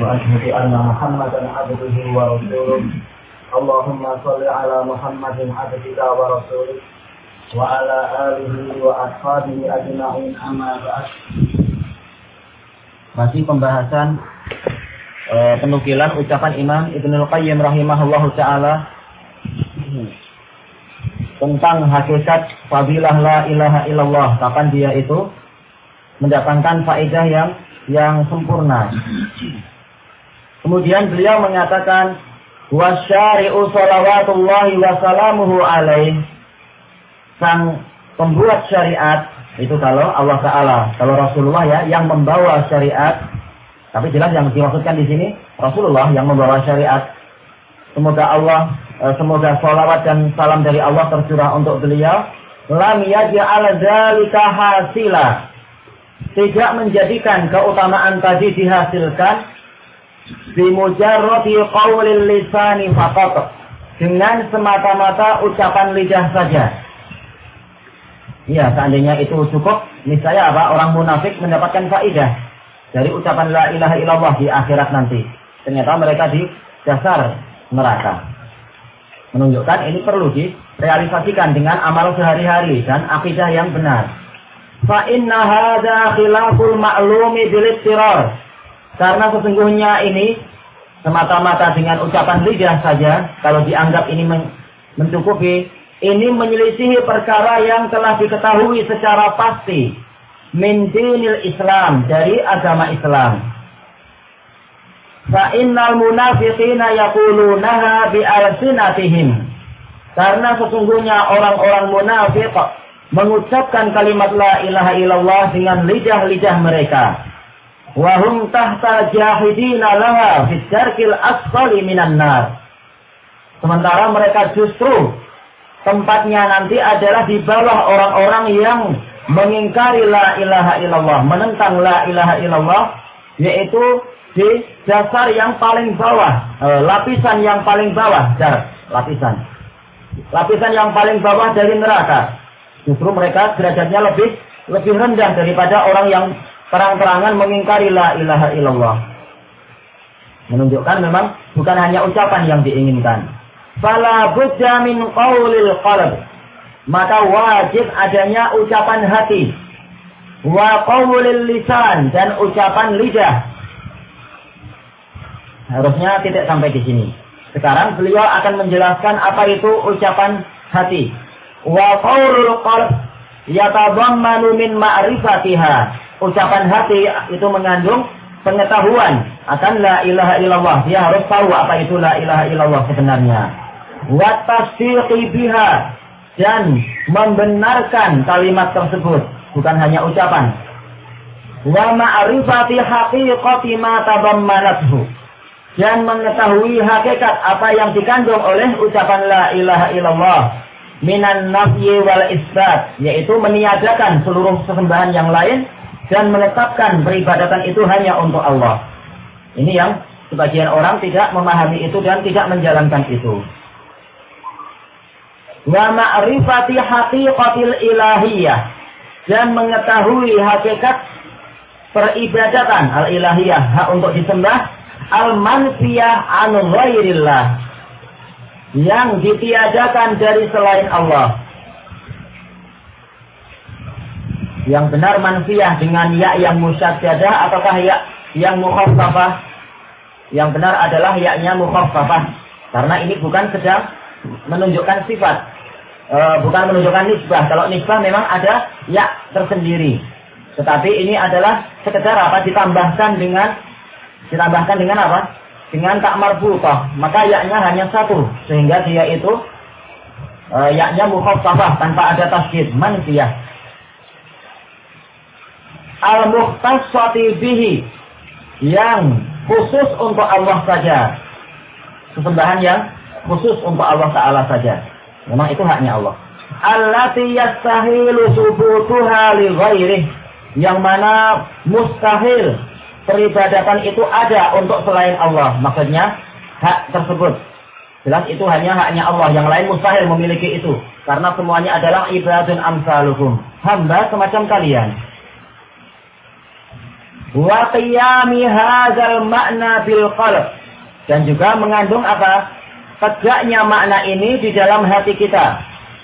وأشهد أن محمدا عبده ورسوله اللهم صل على محمد عبدك ورسولك وعلى آله وأصحابه أجمعين أما بعد Masih pembahasan uh, penukilan ucapan Imam Ibnu Qayyim rahimahullahu taala tentang hakikat fadilah la ilaha illallah kapan dia itu mendatangkan faedah yang yang sempurna. Kemudian beliau mengatakan wasyari'u salawatullahi wa salamuhu alaih. Sang pembuat syariat itu kalau Allah Taala kalau Rasulullah ya yang membawa syariat. Tapi jelas yang dimaksudkan di sini Rasulullah yang membawa syariat. Semoga Allah eh, semoga salawat dan salam dari Allah tercurah untuk beliau. Lam yaj'al dzalika hasila tidak menjadikan keutamaan tadi dihasilkan bimujarrati qawlil lisani faqat dengan semata-mata ucapan lidah saja. Iya, seandainya itu cukup, misalnya apa? Orang munafik mendapatkan faidah dari ucapan la ilaha illallah di akhirat nanti. Ternyata mereka di dasar neraka. Menunjukkan ini perlu direalisasikan dengan amal sehari-hari dan akidah yang benar. Fa inna khilaful ma'lumi bil karena sesungguhnya ini semata-mata dengan ucapan lidah saja, kalau dianggap ini mencukupi, ini menyelisihi perkara yang telah diketahui secara pasti min dinil Islam dari agama Islam. Fa innal munafiqina yaqulunaha bi alsinatihim. Karena sesungguhnya orang-orang munafik mengucapkan kalimat la ilaha illallah dengan lidah-lidah mereka wahum tahta jahidina laha fitarkil asfali minan nar. Sementara mereka justru tempatnya nanti adalah di bawah orang-orang yang mengingkari la ilaha illallah, menentang la ilaha illallah, yaitu di dasar yang paling bawah, e, lapisan yang paling bawah, dar, lapisan. Lapisan yang paling bawah dari neraka. Justru mereka derajatnya lebih lebih rendah daripada orang yang terang-terangan mengingkari la ilaha illallah. Menunjukkan memang bukan hanya ucapan yang diinginkan. Fala budda min qawlil qalb. Maka wajib adanya ucapan hati. Wa qawlil lisan dan ucapan lidah. Harusnya tidak sampai di sini. Sekarang beliau akan menjelaskan apa itu ucapan hati. Wa qawlul qalb yatadammanu min ma'rifatiha ucapan hati itu mengandung pengetahuan akan la ilaha illallah. Dia harus tahu apa itu la ilaha illallah sebenarnya. Wa tasdiqi biha dan membenarkan kalimat tersebut, bukan hanya ucapan. Wa ma'rifati haqiqati ma tadammanathu dan mengetahui hakikat apa yang dikandung oleh ucapan la ilaha illallah minan nafyi wal isbat yaitu meniadakan seluruh sesembahan yang lain dan menetapkan peribadatan itu hanya untuk Allah. Ini yang sebagian orang tidak memahami itu dan tidak menjalankan itu. Wa ma'rifati haqiqatil ilahiyah dan mengetahui hakikat peribadatan al-ilahiyah hak untuk disembah al-manfiyah an ghairillah yang ditiadakan dari selain Allah yang benar manfiyah dengan ya yang musyaddadah ataukah ya yang mukhaffafah? Yang benar adalah yaknya mukhaffafah. Karena ini bukan sedang menunjukkan sifat. E, bukan menunjukkan nisbah. Kalau nisbah memang ada ya tersendiri. Tetapi ini adalah sekedar apa ditambahkan dengan ditambahkan dengan apa? Dengan tak marbutah. Maka yaknya hanya satu sehingga dia itu e, yaknya mukhaffafah tanpa ada tasjid manfiyah al-mukhtasati bihi yang khusus untuk Allah saja. Sesembahan yang khusus untuk Allah Ta'ala saja. Memang itu haknya Allah. Allati yastahilu subutuha li. Yang mana mustahil peribadatan itu ada untuk selain Allah. Maksudnya hak tersebut. Jelas itu hanya haknya Allah. Yang lain mustahil memiliki itu. Karena semuanya adalah ibadun amsalukum. Hamba semacam kalian. Wa hadzal makna bil qalb. Dan juga mengandung apa? Tegaknya makna ini di dalam hati kita.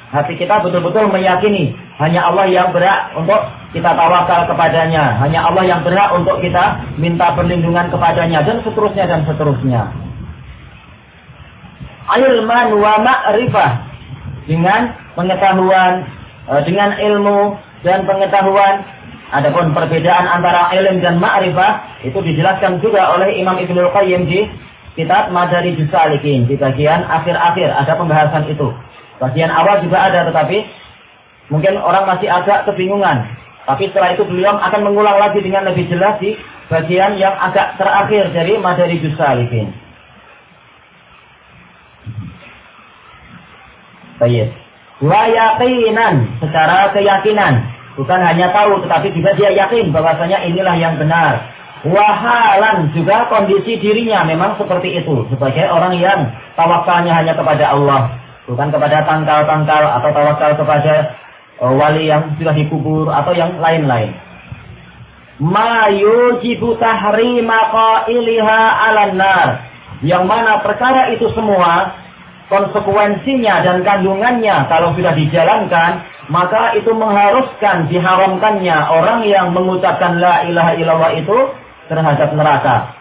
Hati kita betul-betul meyakini hanya Allah yang berhak untuk kita tawakal kepadanya. Hanya Allah yang berhak untuk kita minta perlindungan kepadanya dan seterusnya dan seterusnya. Ilman wa ma'rifah dengan pengetahuan, eh, dengan ilmu dan pengetahuan. Adapun perbedaan antara ilmu dan ma'rifah itu dijelaskan juga oleh Imam Ibnu Qayyim di kitab Madari Jusalikin di bagian akhir-akhir ada pembahasan itu. Bagian awal juga ada tetapi mungkin orang masih agak kebingungan. Tapi setelah itu beliau akan mengulang lagi dengan lebih jelas di bagian yang agak terakhir dari Madari Jusalikin. Baik. Wa yaqinan secara keyakinan, bukan hanya tahu tetapi juga dia yakin bahwasanya inilah yang benar. Wahalan juga kondisi dirinya memang seperti itu sebagai orang yang tawakalnya hanya kepada Allah bukan kepada tangkal-tangkal atau tawakal kepada uh, wali yang sudah dikubur atau yang lain-lain. Ma yujibu tahrima qailiha 'alan nar. Yang mana perkara itu semua konsekuensinya dan kandungannya kalau sudah dijalankan maka itu mengharuskan diharamkannya orang yang mengucapkan la ilaha illallah itu terhadap neraka.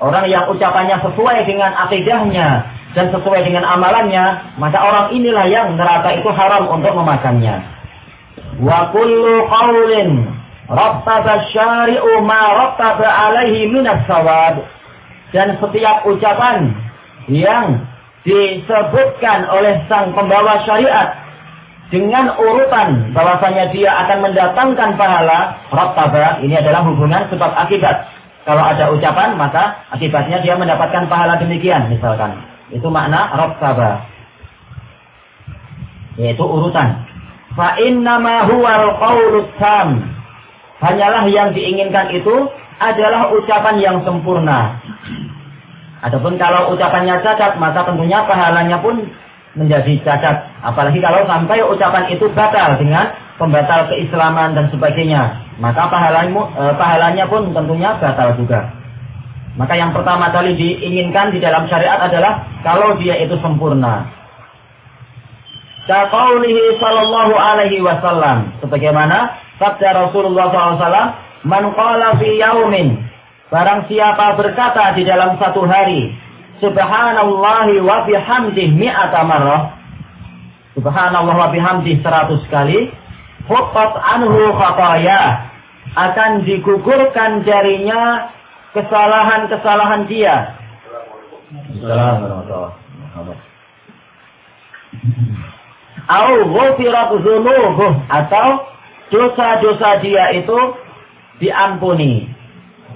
Orang yang ucapannya sesuai dengan akidahnya, dan sesuai dengan amalannya, maka orang inilah yang neraka itu haram untuk memakannya. Wa kullu qawlin rattaba syari'u ma rattaba alaihi minas sawad. Dan setiap ucapan yang disebutkan oleh sang pembawa syariat dengan urutan bahwasanya dia akan mendatangkan pahala rattaba ini adalah hubungan sebab akibat. Kalau ada ucapan maka akibatnya dia mendapatkan pahala demikian misalkan. Itu makna rabbaba. Yaitu urutan. Fa innama huwal qawlut tam. Hanyalah yang diinginkan itu adalah ucapan yang sempurna. Adapun kalau ucapannya cacat, maka tentunya pahalanya pun menjadi cacat. Apalagi kalau sampai ucapan itu batal dengan pembatal keislaman dan sebagainya. Maka pahalanya, eh, pahalanya pun tentunya batal juga. Maka yang pertama kali diinginkan di dalam syariat adalah kalau dia itu sempurna. Kaqaulihi sallallahu alaihi wasallam. Sebagaimana sabda Rasulullah SAW, Man qala fi yaumin. Barang siapa berkata di dalam satu hari, Subhanallahi wa bihamdih mi'ata marrah. Subhanallah wa bihamdih seratus kali. Hukat anhu khataya. Akan digugurkan jarinya kesalahan-kesalahan dia. Atau dosa-dosa dia itu diampuni.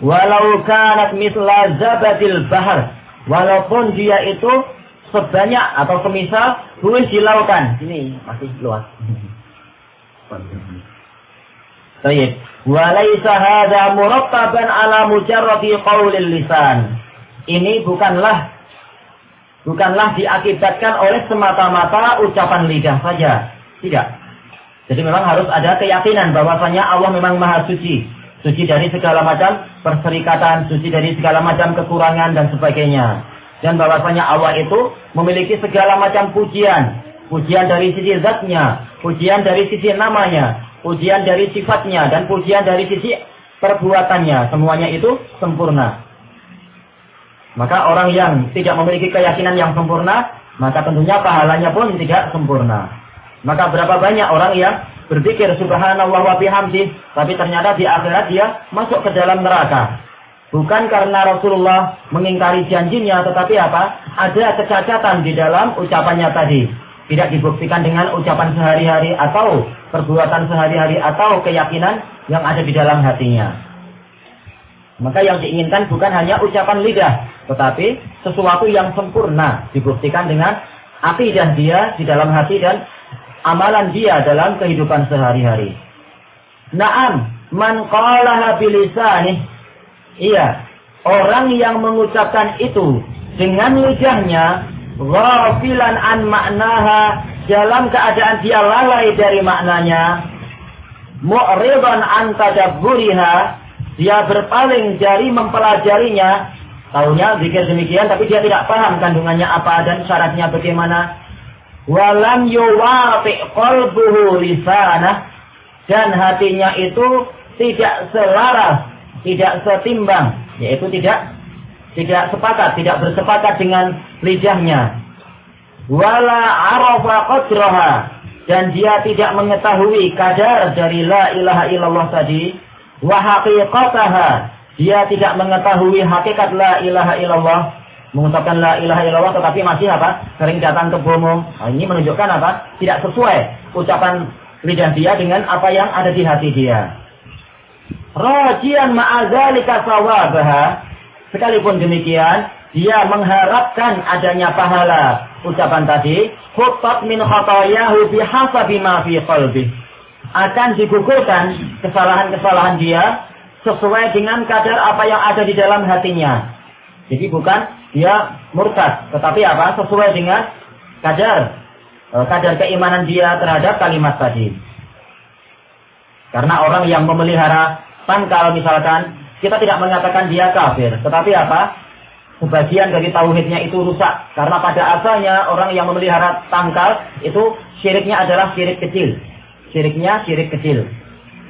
Walau kanat misla zabadil bahar. Walaupun dia itu sebanyak atau semisal buih di lautan. Ini masih luas. Baik. Walaysa hadha murattaban ala mujarradi qawlil lisan. Ini bukanlah bukanlah diakibatkan oleh semata-mata ucapan lidah saja. Tidak. Jadi memang harus ada keyakinan bahwasanya Allah memang maha suci. Suci dari segala macam perserikatan, suci dari segala macam kekurangan dan sebagainya. Dan bahwasanya Allah itu memiliki segala macam pujian. Pujian dari sisi zatnya, pujian dari sisi namanya, pujian dari sifatnya dan pujian dari sisi perbuatannya. Semuanya itu sempurna. Maka orang yang tidak memiliki keyakinan yang sempurna, maka tentunya pahalanya pun tidak sempurna. Maka berapa banyak orang yang berpikir subhanallah wa bihamdi, tapi ternyata di akhirat dia masuk ke dalam neraka. Bukan karena Rasulullah mengingkari janjinya, tetapi apa? Ada kecacatan di dalam ucapannya tadi tidak dibuktikan dengan ucapan sehari-hari atau perbuatan sehari-hari atau keyakinan yang ada di dalam hatinya. Maka yang diinginkan bukan hanya ucapan lidah, tetapi sesuatu yang sempurna dibuktikan dengan akidah dia di dalam hati dan amalan dia dalam kehidupan sehari-hari. Naam, man qalaha bilisani. Iya, orang yang mengucapkan itu dengan lidahnya ghafilan an maknaha dalam keadaan dia lalai dari maknanya mu'ridan an tadabburiha dia berpaling dari mempelajarinya, tahunya zikir demikian tapi dia tidak paham kandungannya apa dan syaratnya bagaimana. Walam qalbuhu dan hatinya itu tidak selaras, tidak setimbang, yaitu tidak tidak sepakat, tidak bersepakat dengan lidahnya. Wala arafa qadraha. Dan dia tidak mengetahui kadar dari la ilaha illallah tadi. Wa haqiqataha. Dia tidak mengetahui hakikat la ilaha illallah mengucapkan la ilaha illallah tetapi masih apa? Sering datang ke bomo nah, ini menunjukkan apa? Tidak sesuai ucapan lidah dia dengan apa yang ada di hati dia. Rajian ma'azalika sawabaha. Sekalipun demikian dia mengharapkan adanya pahala. Ucapan tadi khutat min khatayahu bihasabi ma fi qalbi akan digugurkan kesalahan-kesalahan dia sesuai dengan kadar apa yang ada di dalam hatinya. Jadi bukan dia murtad, tetapi apa? Sesuai dengan kadar e, kadar keimanan dia terhadap kalimat tadi. Karena orang yang memelihara tangkal misalkan, kita tidak mengatakan dia kafir, tetapi apa? Sebagian dari tauhidnya itu rusak karena pada asalnya orang yang memelihara tangkal itu syiriknya adalah syirik kecil. Syiriknya syirik kecil.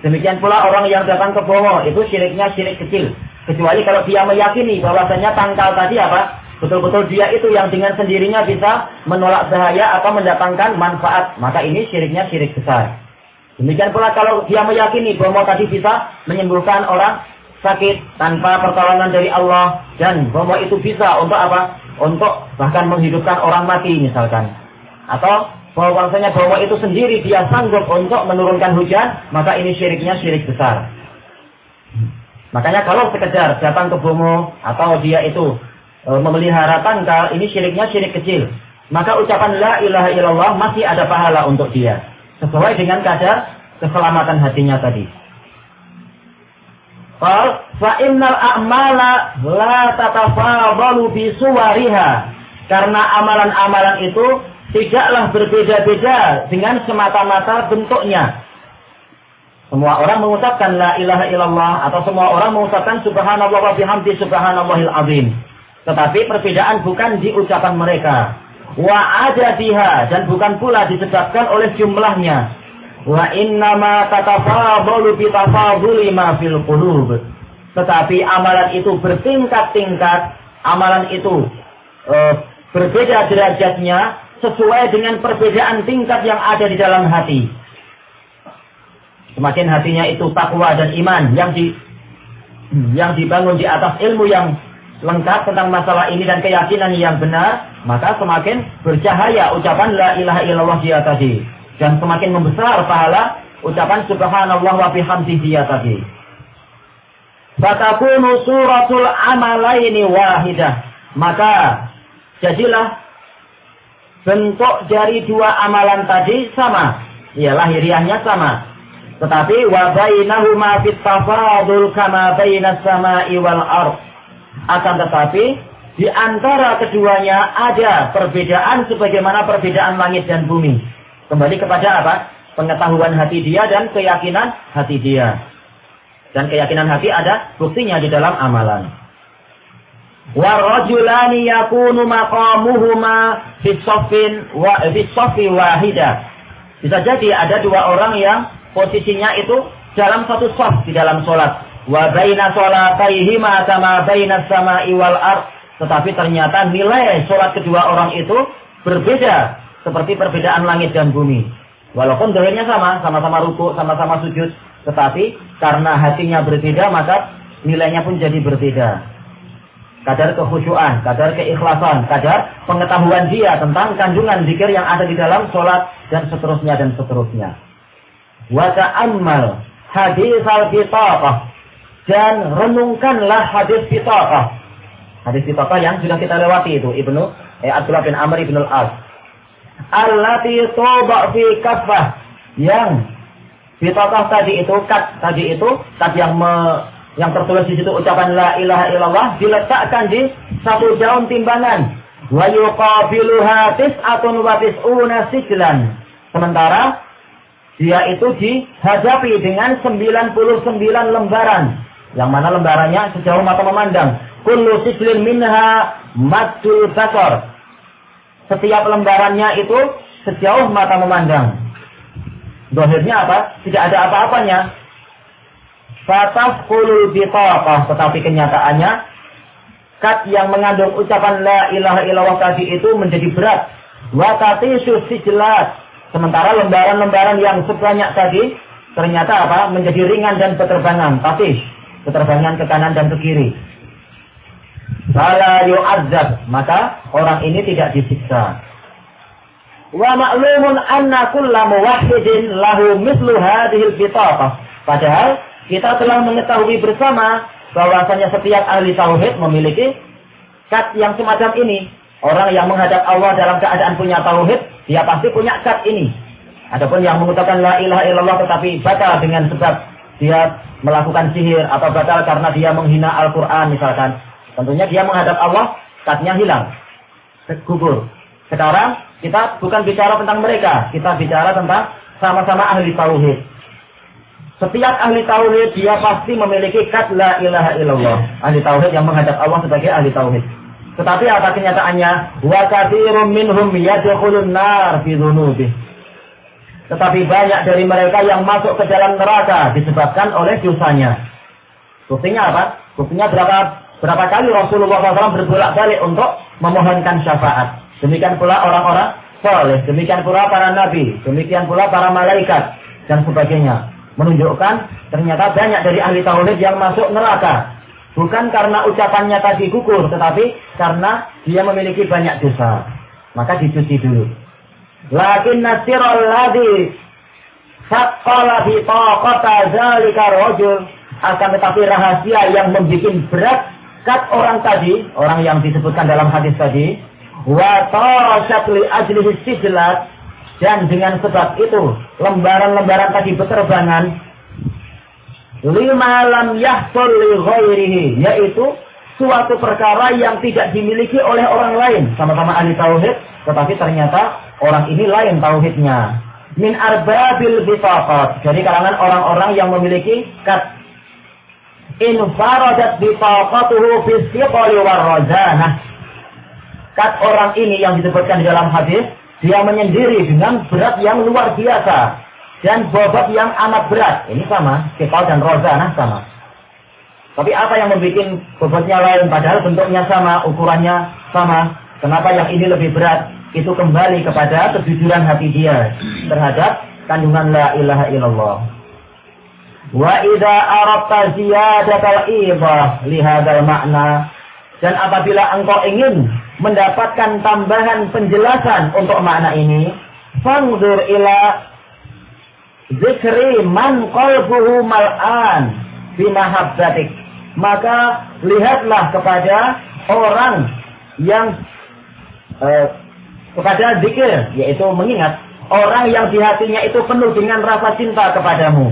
Demikian pula orang yang datang ke bomo itu syiriknya syirik kecil. Kecuali kalau dia meyakini bahwasanya tangkal tadi apa? Betul-betul dia itu yang dengan sendirinya bisa menolak bahaya atau mendatangkan manfaat. Maka ini syiriknya syirik besar. Demikian pula kalau dia meyakini bahwa tadi bisa menyembuhkan orang sakit tanpa pertolongan dari Allah. Dan bahwa itu bisa untuk apa? Untuk bahkan menghidupkan orang mati misalkan. Atau bahwasanya bahwa itu sendiri dia sanggup untuk menurunkan hujan. Maka ini syiriknya syirik besar. Makanya kalau sekedar datang ke bomo atau dia itu e, memelihara tangkal, ini syiriknya syirik kecil. Maka ucapan la ilaha illallah masih ada pahala untuk dia. Sesuai dengan kadar keselamatan hatinya tadi. Fal a'mala la tatafadalu bi. Karena amalan-amalan itu tidaklah berbeda-beda dengan semata-mata bentuknya. Semua orang mengucapkan la ilaha illallah atau semua orang mengucapkan subhanallah wa bihamdi subhanallahil azim. Tetapi perbedaan bukan di ucapan mereka. Wa adadiha dan bukan pula disebabkan oleh jumlahnya. Wa innama tatafadalu bi tafaduli ma fil qulub. Tetapi amalan itu bertingkat-tingkat, amalan itu e, berbeda derajatnya sesuai dengan perbedaan tingkat yang ada di dalam hati. Semakin hatinya itu takwa dan iman yang di yang dibangun di atas ilmu yang lengkap tentang masalah ini dan keyakinan yang benar, maka semakin bercahaya ucapan la ilaha illallah dia tadi dan semakin membesar pahala ucapan subhanallah wa bihamdihi dia tadi. Fatakunu suratul amalaini wahidah. Maka jadilah bentuk dari dua amalan tadi sama. Ya lahiriahnya sama. Tetapi wa bainahuma fit tafadul kama bainas sama'i wal ard. Akan tetapi di antara keduanya ada perbedaan sebagaimana perbedaan langit dan bumi. Kembali kepada apa? Pengetahuan hati dia dan keyakinan hati dia. Dan keyakinan hati ada buktinya di dalam amalan. Warajulani yakunu maqamuhuma fi wa fi wahidah. Bisa jadi ada dua orang yang posisinya itu dalam satu soft di dalam sholat. Wa baina sholataihima sama baina sama iwal ard. Tetapi ternyata nilai sholat kedua orang itu berbeda. Seperti perbedaan langit dan bumi. Walaupun doanya sama, sama-sama ruku, sama-sama sujud. Tetapi karena hatinya berbeda, maka nilainya pun jadi berbeda kadar kekhusyuan, kadar keikhlasan, kadar pengetahuan dia tentang kandungan zikir yang ada di dalam sholat dan seterusnya dan seterusnya wa ta'ammal hadis al-bitaqah dan renungkanlah hadis bitaqah. Hadis bitaqah yang sudah kita lewati itu Ibnu eh, Abdullah bin Amr bin Al-As. Allati toba fi kafah yang bitaqah tadi itu kat tadi itu kat yang me, yang tertulis di situ ucapan la ilaha illallah diletakkan di satu daun timbangan wa yuqabiluha tis'atun wa tis'una sijlan. Sementara dia itu dihadapi dengan 99 lembaran Yang mana lembarannya sejauh mata memandang. Kullu sijlin minha maddul basar. Setiap lembarannya itu sejauh mata memandang. Dohirnya apa? Tidak ada apa-apanya. Fatafkulul bitaqah. Tetapi kenyataannya, kat yang mengandung ucapan la ilaha illallah tadi itu menjadi berat. Watati susi jelas. Sementara lembaran-lembaran yang sebanyak tadi, ternyata apa? Menjadi ringan dan berterbangan. Tapi, berterbangan ke kanan dan ke kiri. Fala yu'adzab. Maka orang ini tidak disiksa. Wa ma'lumun anna kulla muwahhidin lahu mislu hadhil bitaqah. Padahal kita telah mengetahui bersama bahwasanya setiap ahli tauhid memiliki kat yang semacam ini. Orang yang menghadap Allah dalam keadaan punya tauhid, dia pasti punya kat ini. Adapun yang mengucapkan la ilaha illallah tetapi batal dengan sebab dia melakukan sihir atau batal karena dia menghina Al-Qur'an misalkan, Tentunya dia menghadap Allah, katnya hilang. Gugur. Sekarang kita bukan bicara tentang mereka, kita bicara tentang sama-sama ahli tauhid. Setiap ahli tauhid dia pasti memiliki kat la ilaha illallah. Ahli tauhid yang menghadap Allah sebagai ahli tauhid. Tetapi apa kenyataannya? Wa katsirun minhum yadkhulun nar fi dzunubih. Tetapi banyak dari mereka yang masuk ke dalam neraka disebabkan oleh dosanya. Buktinya apa? Buktinya berapa Berapa kali Rasulullah SAW berbolak-balik untuk memohonkan syafaat. Demikian pula orang-orang soleh, demikian pula para nabi, demikian pula para malaikat dan sebagainya. Menunjukkan ternyata banyak dari ahli tauhid yang masuk neraka. Bukan karena ucapannya tadi gugur, tetapi karena dia memiliki banyak dosa. Maka dicuci dulu. Lakin nasirul ladhi Faqqala fi taqata zalika rajul akan tetapi rahasia yang membuat berat kat orang tadi, orang yang disebutkan dalam hadis tadi, wa tarashat li ajlihi sijlat dan dengan sebab itu lembaran-lembaran tadi berterbangan lima lam yahsul li ghairihi yaitu suatu perkara yang tidak dimiliki oleh orang lain sama-sama ahli tauhid tetapi ternyata orang ini lain tauhidnya min arbabil bitaqat dari kalangan orang-orang yang memiliki kat infaradat bitaqatuhu fisiqali warrozanah. Kat orang ini yang disebutkan di dalam hadis, dia menyendiri dengan berat yang luar biasa. Dan bobot yang amat berat. Ini sama, sikal dan rozanah sama. Tapi apa yang membuat bobotnya lain, padahal bentuknya sama, ukurannya sama. Kenapa yang ini lebih berat? Itu kembali kepada kejujuran hati dia terhadap kandungan la ilaha illallah. Wa idza aradta ziyadatal ibah li hadzal makna dan apabila engkau ingin mendapatkan tambahan penjelasan untuk makna ini, fangdur ila zikri man qalbuhu mal'an fi mahabbatik. Maka lihatlah kepada orang yang eh, kepada zikir, yaitu mengingat orang yang di hatinya itu penuh dengan rasa cinta kepadamu.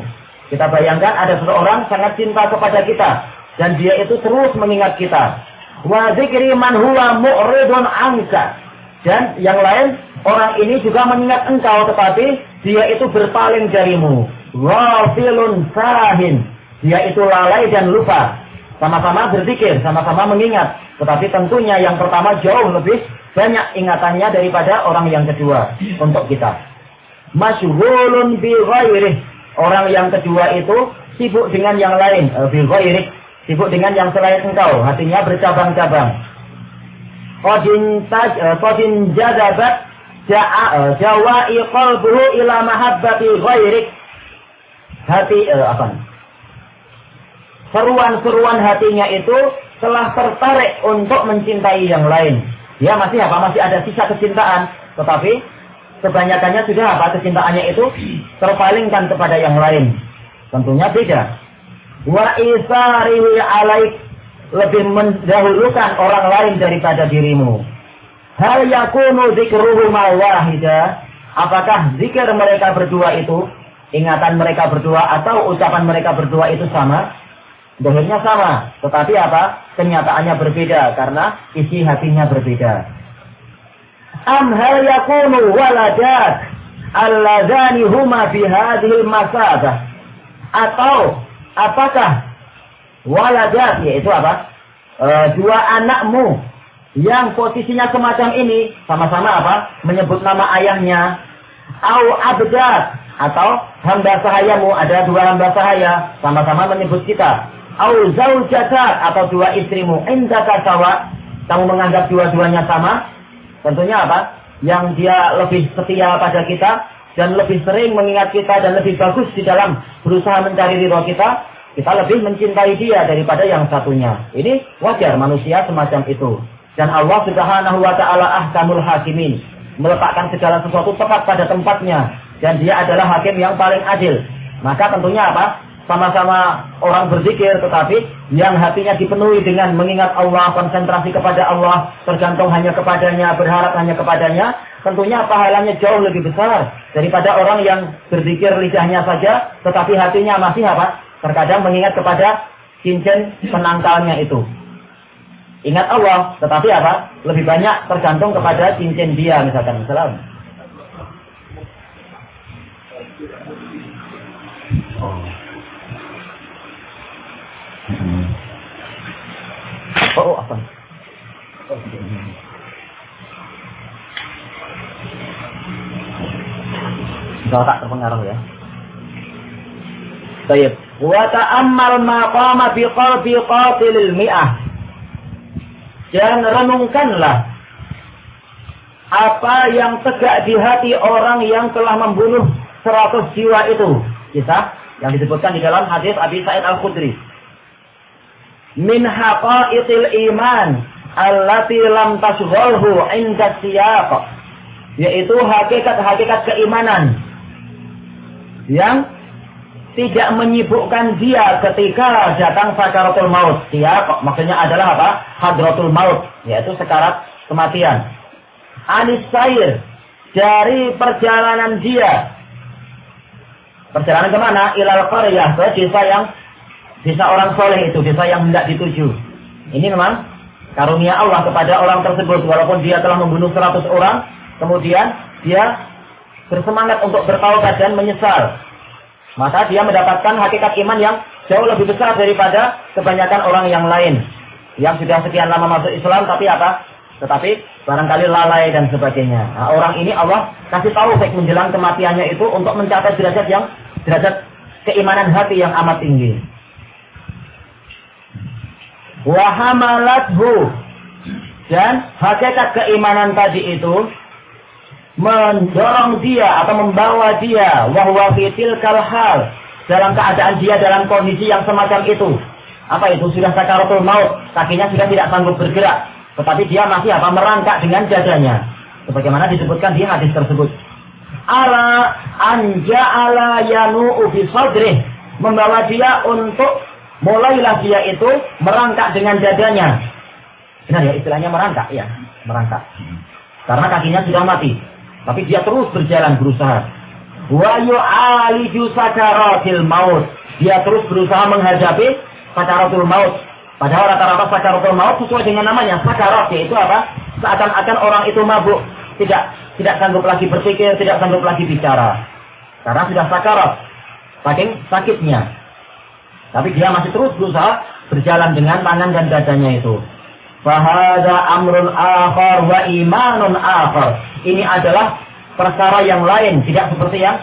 Kita bayangkan ada seseorang sangat cinta kepada kita dan dia itu terus mengingat kita. Wa dzikri man huwa mu'ridun anka. Dan yang lain, orang ini juga mengingat engkau tetapi dia itu berpaling darimu. Ghafilun sahin. Dia itu lalai dan lupa. Sama-sama berzikir, sama-sama mengingat. Tetapi tentunya yang pertama jauh lebih banyak ingatannya daripada orang yang kedua untuk kita. Masyhulun bi Orang yang kedua itu sibuk dengan yang lain, eh, bil sibuk dengan yang selain engkau, hatinya bercabang-cabang. Qadin taj eh, jadabat jawai qalbuhu ila mahabbati ghairik. Hati apa? Seruan-seruan hatinya itu telah tertarik untuk mencintai yang lain. Dia masih apa? Masih ada sisa kecintaan, tetapi kebanyakannya sudah apa kecintaannya itu terpalingkan kepada yang lain. Tentunya beda. Wa isarihi alaik lebih mendahulukan orang lain daripada dirimu. Hal yakunu zikruhu wahida. Apakah zikir mereka berdua itu, ingatan mereka berdua atau ucapan mereka berdua itu sama? Dohirnya sama, tetapi apa? Kenyataannya berbeda karena isi hatinya berbeda am hal yakunu waladat alladzani huma fi hadhil masadah atau apakah waladat yaitu apa? E, dua anakmu yang posisinya semacam ini sama-sama apa? Menyebut nama ayahnya. Au abdat atau hamba sahayamu ada dua hamba sahaya sama-sama menyebut kita. Au zaujata atau dua istrimu indaka sawa kamu menganggap dua-duanya sama? Tentunya apa? Yang dia lebih setia pada kita dan lebih sering mengingat kita dan lebih bagus di dalam berusaha mencari ridho kita, kita lebih mencintai dia daripada yang satunya. Ini wajar manusia semacam itu. Dan Allah Subhanahu wa taala ahkamul hakimin, meletakkan segala sesuatu tepat pada tempatnya dan dia adalah hakim yang paling adil. Maka tentunya apa? Sama-sama orang berzikir tetapi yang hatinya dipenuhi dengan mengingat Allah, konsentrasi kepada Allah, tergantung hanya kepadanya, berharap hanya kepadanya, tentunya pahalanya jauh lebih besar daripada orang yang berzikir lidahnya saja tetapi hatinya masih apa? Terkadang mengingat kepada cincin penangkalnya itu. Ingat Allah, tetapi apa? Lebih banyak tergantung kepada cincin dia misalkan. Salam. Oh. Oh, apa? Oh, tak terpengaruh ya. Baik. Wa ta'ammal maqama bi qalbi qatilil mi'ah dan renungkanlah apa yang tegak di hati orang yang telah membunuh seratus jiwa itu. Kita yang disebutkan di dalam hadis Abi Sa'id Al-Khudri. Min haqa'itil iman allati lam tashghalhu 'inda siyaq. Yaitu hakikat-hakikat keimanan yang tidak menyibukkan dia ketika datang sakaratul maut. Dia maksudnya adalah apa? Hadratul maut, yaitu sekarat kematian. Anis sair dari perjalanan dia. Perjalanan ke mana? Ilal qaryah ke desa yang desa orang soleh itu, desa yang hendak dituju. Ini memang karunia Allah kepada orang tersebut walaupun dia telah membunuh 100 orang, kemudian dia bersemangat untuk bertaubat dan menyesal maka dia mendapatkan hakikat iman yang jauh lebih besar daripada kebanyakan orang yang lain. Yang sudah sekian lama masuk Islam tapi apa? Tetapi barangkali lalai dan sebagainya. Nah, orang ini Allah kasih tahu baik menjelang kematiannya itu untuk mencapai derajat yang derajat keimanan hati yang amat tinggi. Wahamalathu dan hakikat keimanan tadi itu mendorong dia atau membawa dia wahwa fitil kalhal dalam keadaan dia dalam kondisi yang semacam itu. Apa itu? Sudah sakaratul maut, kakinya sudah tidak sanggup bergerak, tetapi dia masih apa merangkak dengan dadanya. Sebagaimana disebutkan di hadis tersebut. Ala anja ala yanu ubi membawa dia untuk mulailah dia itu merangkak dengan dadanya. Benar ya istilahnya merangkak ya, merangkak. Karena kakinya sudah mati. Tapi dia terus berjalan berusaha. Wa yu'aliju sakaratil maut. Dia terus berusaha menghadapi sakaratul maut. Padahal rata-rata sakaratul maut sesuai dengan namanya. Sakarat yaitu apa? Seakan-akan orang itu mabuk. Tidak tidak sanggup lagi berpikir, tidak sanggup lagi bicara. Karena sudah sakarat. Saking sakitnya. Tapi dia masih terus berusaha berjalan dengan tangan dan dadanya itu. Fahada amrun akhar wa imanun akhar. Ini adalah perkara yang lain, tidak seperti yang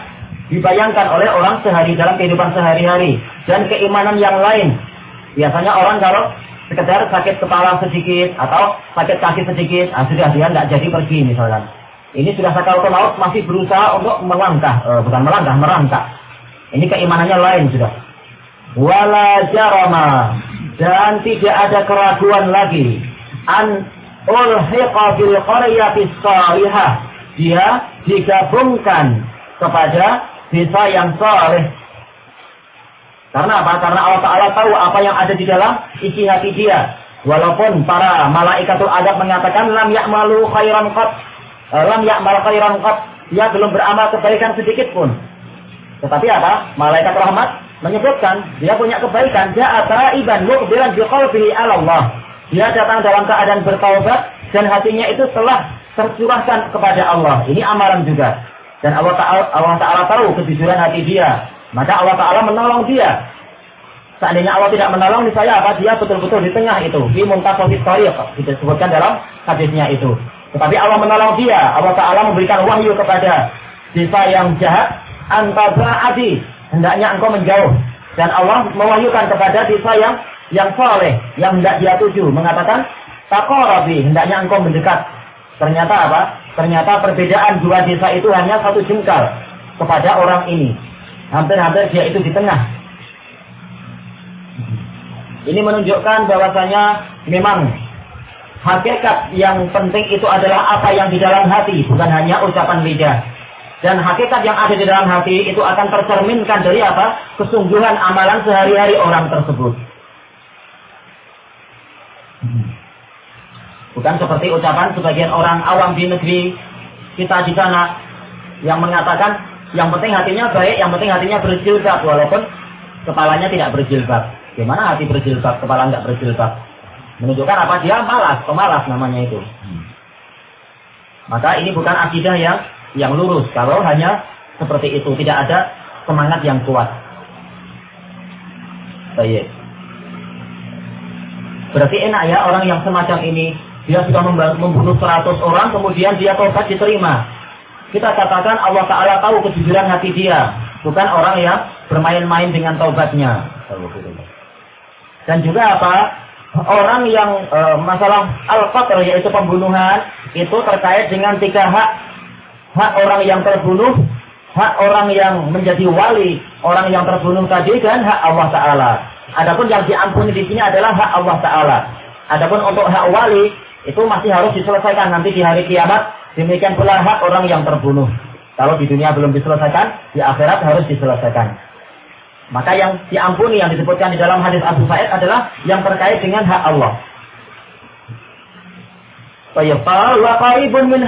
dibayangkan oleh orang sehari dalam kehidupan sehari-hari. Dan keimanan yang lain. Biasanya orang kalau sekedar sakit kepala sedikit atau sakit kaki sedikit, ah, sudah dia tidak jadi pergi misalnya. Ini sudah sakal maut masih berusaha untuk melangkah, eh, bukan melangkah, merangkak. Ini keimanannya lain sudah. Wala jarama dan tidak ada keraguan lagi an ulhiqa bil salihah. Dia digabungkan kepada desa yang saleh. Karena apa? Karena Allah Ta'ala tahu apa yang ada di dalam isi hati dia. Walaupun para malaikatul adab mengatakan lam ya'malu khairan qat. Eh, lam ya'mal khairan qat. Dia belum beramal kebaikan sedikit pun. Tetapi apa? Malaikat rahmat menyebutkan dia punya kebaikan. Ja'a ta'iban muqbilan biqalbihi ala Allah. Dia datang dalam keadaan bertaubat dan hatinya itu telah tercurahkan kepada Allah. Ini amalan juga. Dan Allah Ta'ala Allah Ta'ala tahu kejujuran hati dia. Maka Allah Ta'ala menolong dia. Seandainya Allah tidak menolong, saya apa? Dia betul-betul di tengah itu. Di muntasofit tariq. Disebutkan dalam hadisnya itu. Tetapi Allah menolong dia. Allah Ta'ala memberikan wahyu kepada desa yang jahat. adi Hendaknya engkau menjauh. Dan Allah mewahyukan kepada desa yang yang soleh. Yang hendak dia tuju. Mengatakan, takorabi. Hendaknya engkau mendekat. Ternyata apa? Ternyata perbedaan dua desa itu hanya satu jengkal kepada orang ini. Hampir-hampir dia itu di tengah ini menunjukkan bahwasanya memang hakikat yang penting itu adalah apa yang di dalam hati, bukan hanya ucapan lidah. Dan hakikat yang ada di dalam hati itu akan tercerminkan dari apa? Kesungguhan amalan sehari-hari orang tersebut. Bukan seperti ucapan sebagian orang awam di negeri kita di sana yang mengatakan yang penting hatinya baik, yang penting hatinya berjilbab walaupun kepalanya tidak berjilbab. Gimana hati berjilbab, kepala nggak berjilbab? Menunjukkan apa? Dia malas, pemalas namanya itu. Maka ini bukan akidah yang yang lurus. Kalau hanya seperti itu, tidak ada semangat yang kuat. Baik. Berarti enak ya orang yang semacam ini. Dia sudah membunuh 100 orang, kemudian dia tobat diterima. Kita katakan Allah Ta'ala tahu kejujuran hati dia. Bukan orang yang bermain-main dengan taubatnya. Dan juga apa? Orang yang e, masalah al-qatl yaitu pembunuhan itu terkait dengan tiga hak. Hak orang yang terbunuh, hak orang yang menjadi wali, orang yang terbunuh tadi dan hak Allah taala. Adapun yang diampuni di sini adalah hak Allah taala. Adapun untuk hak wali itu masih harus diselesaikan nanti di hari kiamat. Demikian pula hak orang yang terbunuh. Kalau di dunia belum diselesaikan, di akhirat harus diselesaikan. Maka yang diampuni yang disebutkan di dalam hadis Abu Sa'id adalah yang terkait dengan hak Allah. Min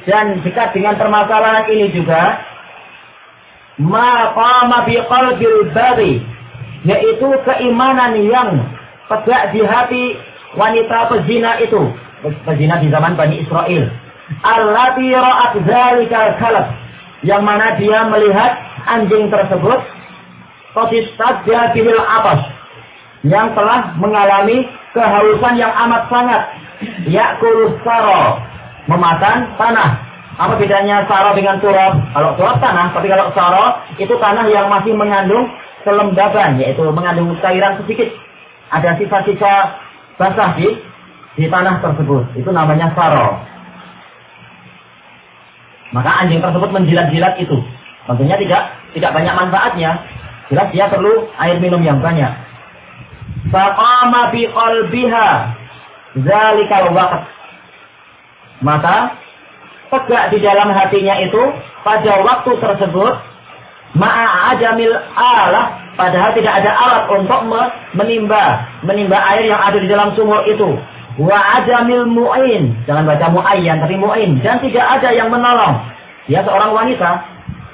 dan dekat dengan permasalahan ini juga ma yaitu keimanan yang tegak di hati wanita pezina itu. Pezina di zaman Bani Israel. Yang mana dia melihat anjing tersebut. Atas. Yang telah mengalami kehausan yang amat sangat. Yakulus saro memakan tanah. Apa bedanya saro dengan turab? Kalau turab tanah tapi kalau saro itu tanah yang masih mengandung kelembaban yaitu mengandung cairan sedikit. Ada sisa-sisa basah di di tanah tersebut itu namanya saro maka anjing tersebut menjilat-jilat itu tentunya tidak tidak banyak manfaatnya Jelas dia perlu air minum yang banyak. Faqama bi qalbiha zalikal waqt. Maka tegak di dalam hatinya itu pada waktu tersebut ma'a ajamil alah padahal tidak ada alat untuk menimba menimba air yang ada di dalam sumur itu wa ajamil mu'in jangan baca mu'ayyan tapi mu'in dan tidak ada yang menolong dia seorang wanita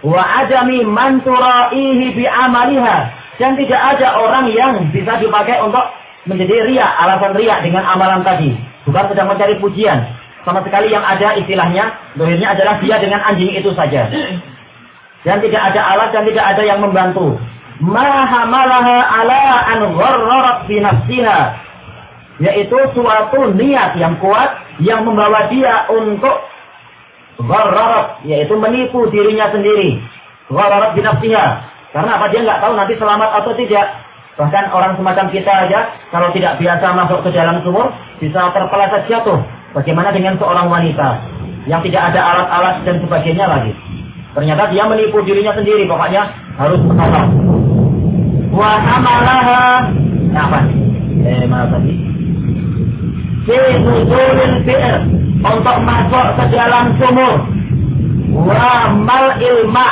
wa adami man turaihi bi amaliha dan tidak ada orang yang bisa dipakai untuk menjadi ria, alasan ria dengan amalan tadi. Bukan sedang mencari pujian. Sama sekali yang ada istilahnya, dohirnya adalah dia dengan anjing itu saja. Dan tidak ada alat dan tidak ada yang membantu. Mahamalaha ala an gharrarat bi nafsiha. Yaitu suatu niat yang kuat yang membawa dia untuk Gharrarat, yaitu menipu dirinya sendiri. Gharrarat binafsiha. Karena apa? Dia nggak tahu nanti selamat atau tidak. Bahkan orang semacam kita aja, kalau tidak biasa masuk ke dalam sumur, bisa terpeleset jatuh. Bagaimana dengan seorang wanita yang tidak ada alat-alat dan sebagainya lagi. Ternyata dia menipu dirinya sendiri, pokoknya harus menolong. Wa amalaha. Nah, apa? Eh, mana tadi? Fi nuzulil untuk masuk ke dalam sumur wa mal ilma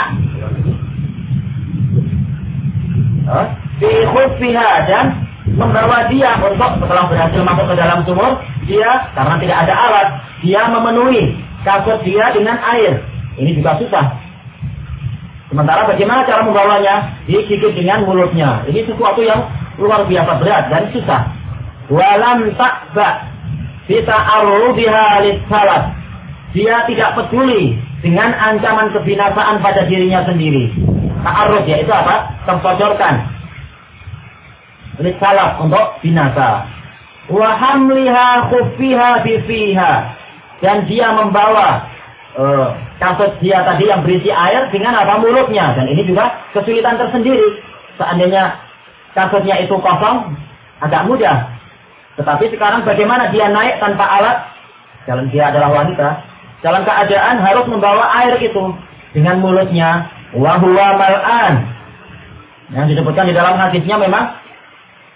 di khufiha dan membawa dia untuk setelah berhasil masuk ke dalam sumur dia karena tidak ada alat dia memenuhi kasut dia dengan air ini juga susah sementara bagaimana cara membawanya digigit dengan mulutnya ini sesuatu yang luar biasa berat dan susah walam takba Bisa arrubiha salat. Dia tidak peduli dengan ancaman kebinasaan pada dirinya sendiri. Ta'arruf ya itu apa? Tersocorkan. Lisalaf untuk binasa. Wa hamliha khuffiha bifiha. Dan dia membawa uh, kasut dia tadi yang berisi air dengan apa mulutnya. Dan ini juga kesulitan tersendiri. Seandainya kasutnya itu kosong, agak mudah. Tetapi sekarang bagaimana dia naik tanpa alat? Jalan dia adalah wanita. Dalam keadaan harus membawa air itu dengan mulutnya. Wahuwa mal'an. Yang disebutkan di dalam hadisnya memang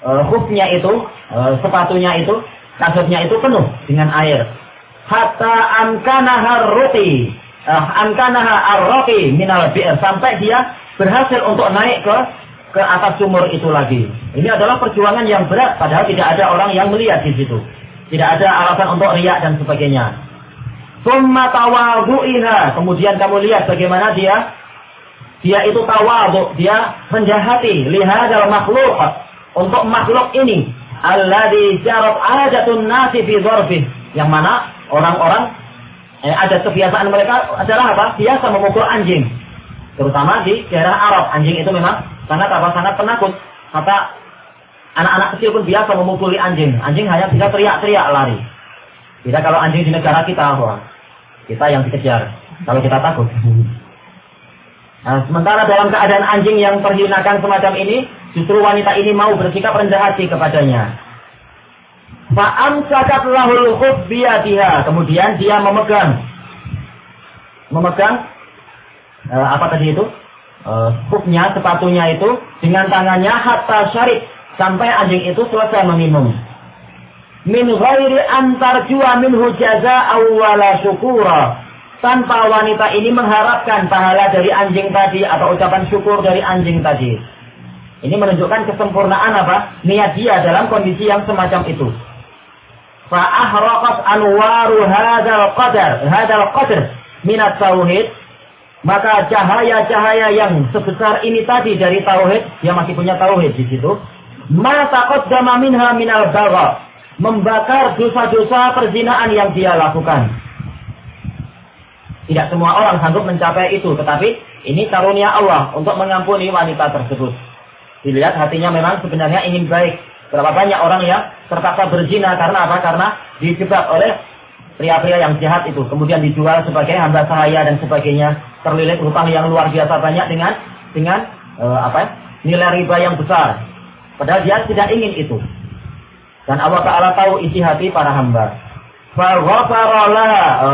uh, itu, uh, sepatunya itu, kasutnya itu penuh dengan air. Hatta amkanaha ruti, uh, amkanaha arroki minal bi'r. Sampai dia berhasil untuk naik ke ke atas sumur itu lagi. Ini adalah perjuangan yang berat, padahal tidak ada orang yang melihat di situ. Tidak ada alasan untuk riak dan sebagainya. Summa tawadu'iha. Kemudian kamu lihat bagaimana dia dia itu tawadu, dia menjahati lihadal makhluk untuk makhluk ini. Alladhi jarat adatun nasi fi. Yang mana orang-orang eh, ada kebiasaan mereka adalah apa? Biasa memukul anjing. Terutama di daerah Arab, anjing itu memang sangat apa? Sangat penakut. Kata anak-anak kecil pun biasa memukuli anjing. Anjing hanya bisa teriak-teriak lari. Tidak kalau anjing di negara kita, wah, kita yang dikejar. Kalau kita takut. Nah, sementara dalam keadaan anjing yang terhinakan semacam ini, justru wanita ini mau bersikap rendah hati kepadanya. Fa'am sakat lahul biadiha. Kemudian dia memegang, memegang uh, apa tadi itu? Uh, sepatunya itu dengan tangannya hatta syarif sampai anjing itu selesai meminum min ghairi antar jua minhu jaza awwala syukura. Tanpa wanita ini mengharapkan pahala dari anjing tadi atau ucapan syukur dari anjing tadi. Ini menunjukkan kesempurnaan apa? Niat dia dalam kondisi yang semacam itu. Fa'ahraqat anwaru hadal qadar, hadal qadr minat tauhid. Maka cahaya-cahaya yang sebesar ini tadi dari tauhid, yang masih punya tauhid di situ, ma taqaddama minha minal bagha membakar dosa-dosa perzinaan yang dia lakukan. Tidak semua orang sanggup mencapai itu, tetapi ini karunia Allah untuk mengampuni wanita tersebut. Dilihat hatinya memang sebenarnya ingin baik. Berapa banyak orang yang terpaksa berzina karena apa? Karena dijebak oleh pria-pria yang jahat itu. Kemudian dijual sebagai hamba sahaya dan sebagainya. Terlilit hutang yang luar biasa banyak dengan dengan uh, apa? nilai riba yang besar. Padahal dia tidak ingin itu. Dan Allah Ta'ala tahu isi hati para hamba.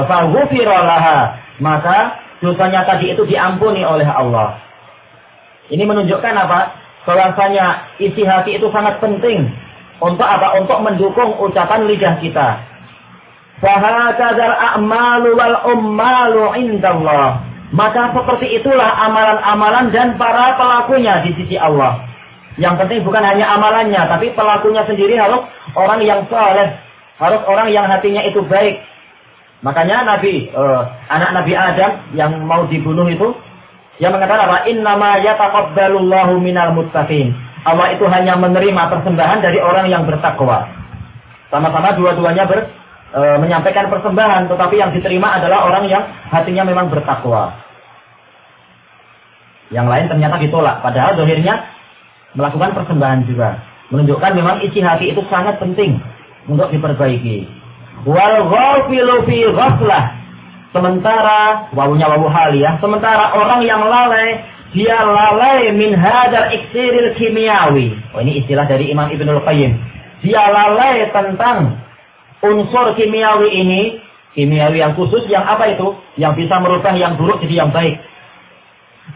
Faghufiralaha. Maka dosanya tadi itu diampuni oleh Allah. Ini menunjukkan apa? Bahwasanya isi hati itu sangat penting. Untuk apa? Untuk mendukung ucapan lidah kita. Fahakadar a'malu wal ummalu indallah. Maka seperti itulah amalan-amalan dan para pelakunya di sisi Allah. Yang penting bukan hanya amalannya, tapi pelakunya sendiri harus orang yang soleh, harus orang yang hatinya itu baik. Makanya Nabi, uh, anak Nabi Adam yang mau dibunuh itu, yang mengatakan apa? Innama yataqabbalullahu minal muttaqin. Allah itu hanya menerima persembahan dari orang yang bertakwa. Sama-sama dua-duanya ber, e, menyampaikan persembahan, tetapi yang diterima adalah orang yang hatinya memang bertakwa. Yang lain ternyata ditolak. Padahal dohirnya melakukan persembahan juga. Menunjukkan memang isi hati itu sangat penting untuk diperbaiki. Wal ghafilu fi ghaflah. Sementara wawunya wawu hal ya. Sementara orang yang lalai dia lalai min hadar iksiril kimiawi. Oh ini istilah dari Imam Ibnul Qayyim. Dia lalai tentang unsur kimiawi ini, kimiawi yang khusus yang apa itu? Yang bisa merubah yang buruk jadi yang baik.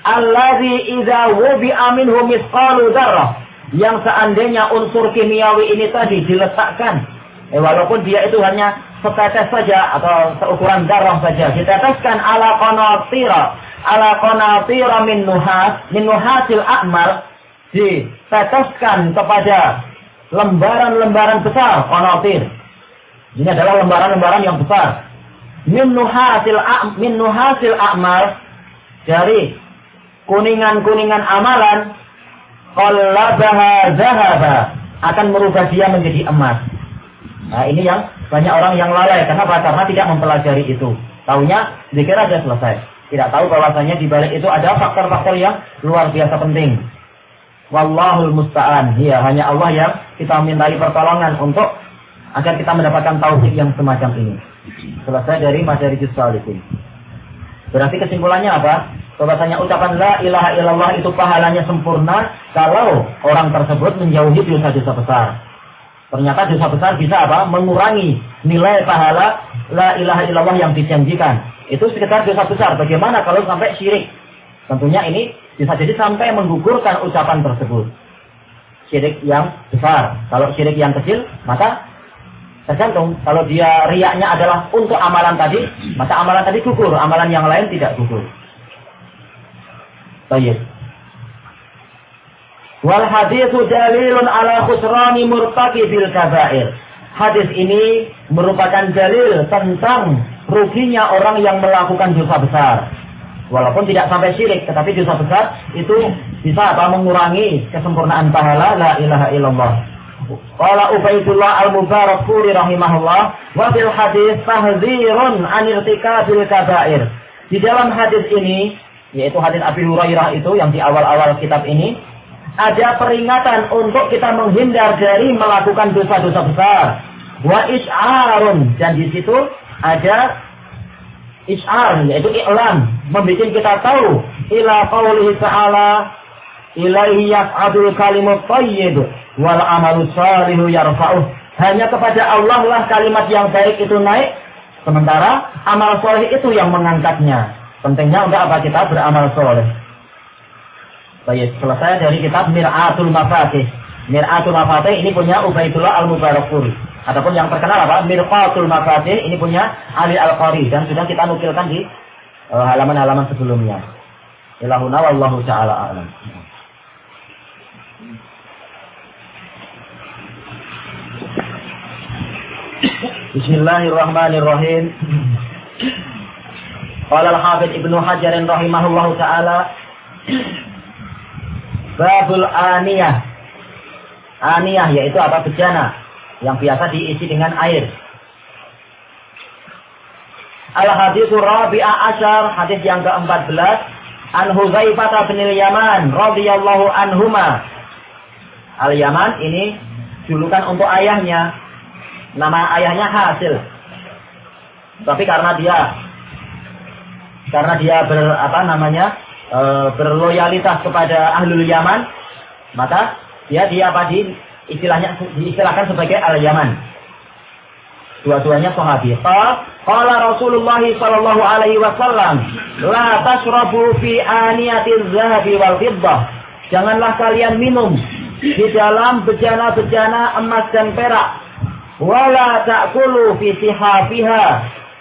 Alladhi idza wubi'a minhu misqalu dzarrah. Yang seandainya unsur kimiawi ini tadi diletakkan eh, walaupun dia itu hanya setetes saja atau seukuran darah saja. Diteteskan ala qanatira. Ala qanatira min nuhas min nuhasil akmar. Diteteskan kepada lembaran-lembaran besar qanatir. Ini adalah lembaran-lembaran yang besar. Min nuhasil min nuhasil akmar dari kuningan-kuningan amalan qallabaha zahaba akan merubah dia menjadi emas. Nah, ini yang banyak orang yang lalai karena apa? Karena tidak mempelajari itu. Taunya zikir aja selesai. Tidak tahu bahwasanya di balik itu ada faktor-faktor yang luar biasa penting. Wallahul musta'an. Iya, hanya Allah yang kita mintai pertolongan untuk agar kita mendapatkan taufik yang semacam ini. Selesai dari Madarijus Salihin. Berarti kesimpulannya apa? Bahwasanya ucapan la ilaha illallah itu pahalanya sempurna kalau orang tersebut menjauhi dosa-dosa besar. Ternyata dosa besar bisa apa? Mengurangi nilai pahala la ilaha illallah yang dijanjikan. Itu sekitar dosa besar. Bagaimana kalau sampai syirik? Tentunya ini bisa jadi sampai menggugurkan ucapan tersebut. Syirik yang besar. Kalau syirik yang kecil, maka tergantung. Kalau dia riaknya adalah untuk amalan tadi, maka amalan tadi gugur. Amalan yang lain tidak gugur. Baik. Wal hadithu dalilun ala khusrani murtaki bil kabair. Hadis ini merupakan dalil tentang ruginya orang yang melakukan dosa besar. Walaupun tidak sampai syirik, tetapi dosa besar itu bisa apa mengurangi kesempurnaan pahala la ilaha illallah. Qala Ubaidullah al-Mubarak Furi rahimahullah wa fil hadis tahdzirun an irtikabil kabair. Di dalam hadis ini, yaitu hadis Abi Hurairah itu yang di awal-awal kitab ini, ada peringatan untuk kita menghindar dari melakukan dosa-dosa besar. Wa is'arun dan di situ ada is'ar yaitu i'lam membuat kita tahu ila qaulihi ta'ala ilaihi yas'adul kalimut thayyib wal amalu salihu yarfa'uh. Hanya kepada Allah lah kalimat yang baik itu naik. Sementara amal soleh itu yang mengangkatnya. Pentingnya untuk apa? Kita beramal soleh baik selesai dari kitab Mir'atul Mafatih Mir'atul Mafatih ini punya Ubaidullah Al-Mubarakuri Adapun yang terkenal apa? Mirqatul Mafatih ini punya Ali Al-Qari dan sudah kita nukilkan di eh, halaman-halaman uh, sebelumnya. Ilahuna wallahu taala alam. Bismillahirrahmanirrahim. Qala al-Hafidz Ibnu Hajar rahimahullahu taala Babul aniyah. Aniyah yaitu apa? Bejana yang biasa diisi dengan air. Al hadis rabi'a asyar hadis yang ke-14 An Huzaifah bin Yaman radhiyallahu anhuma. Al Yaman ini julukan untuk ayahnya. Nama ayahnya Hasil. Tapi karena dia karena dia ber apa namanya? E, berloyalitas kepada ahlul Yaman, maka dia dia apa di istilahnya diistilahkan sebagai al-Yaman. Dua-duanya sahabi. Qala Rasulullah sallallahu alaihi wasallam, "La tashrabu fi aniyatiz zahabi wal fiddah." Janganlah kalian minum di dalam bejana-bejana emas dan perak. Wala ta'kulu fi sihafiha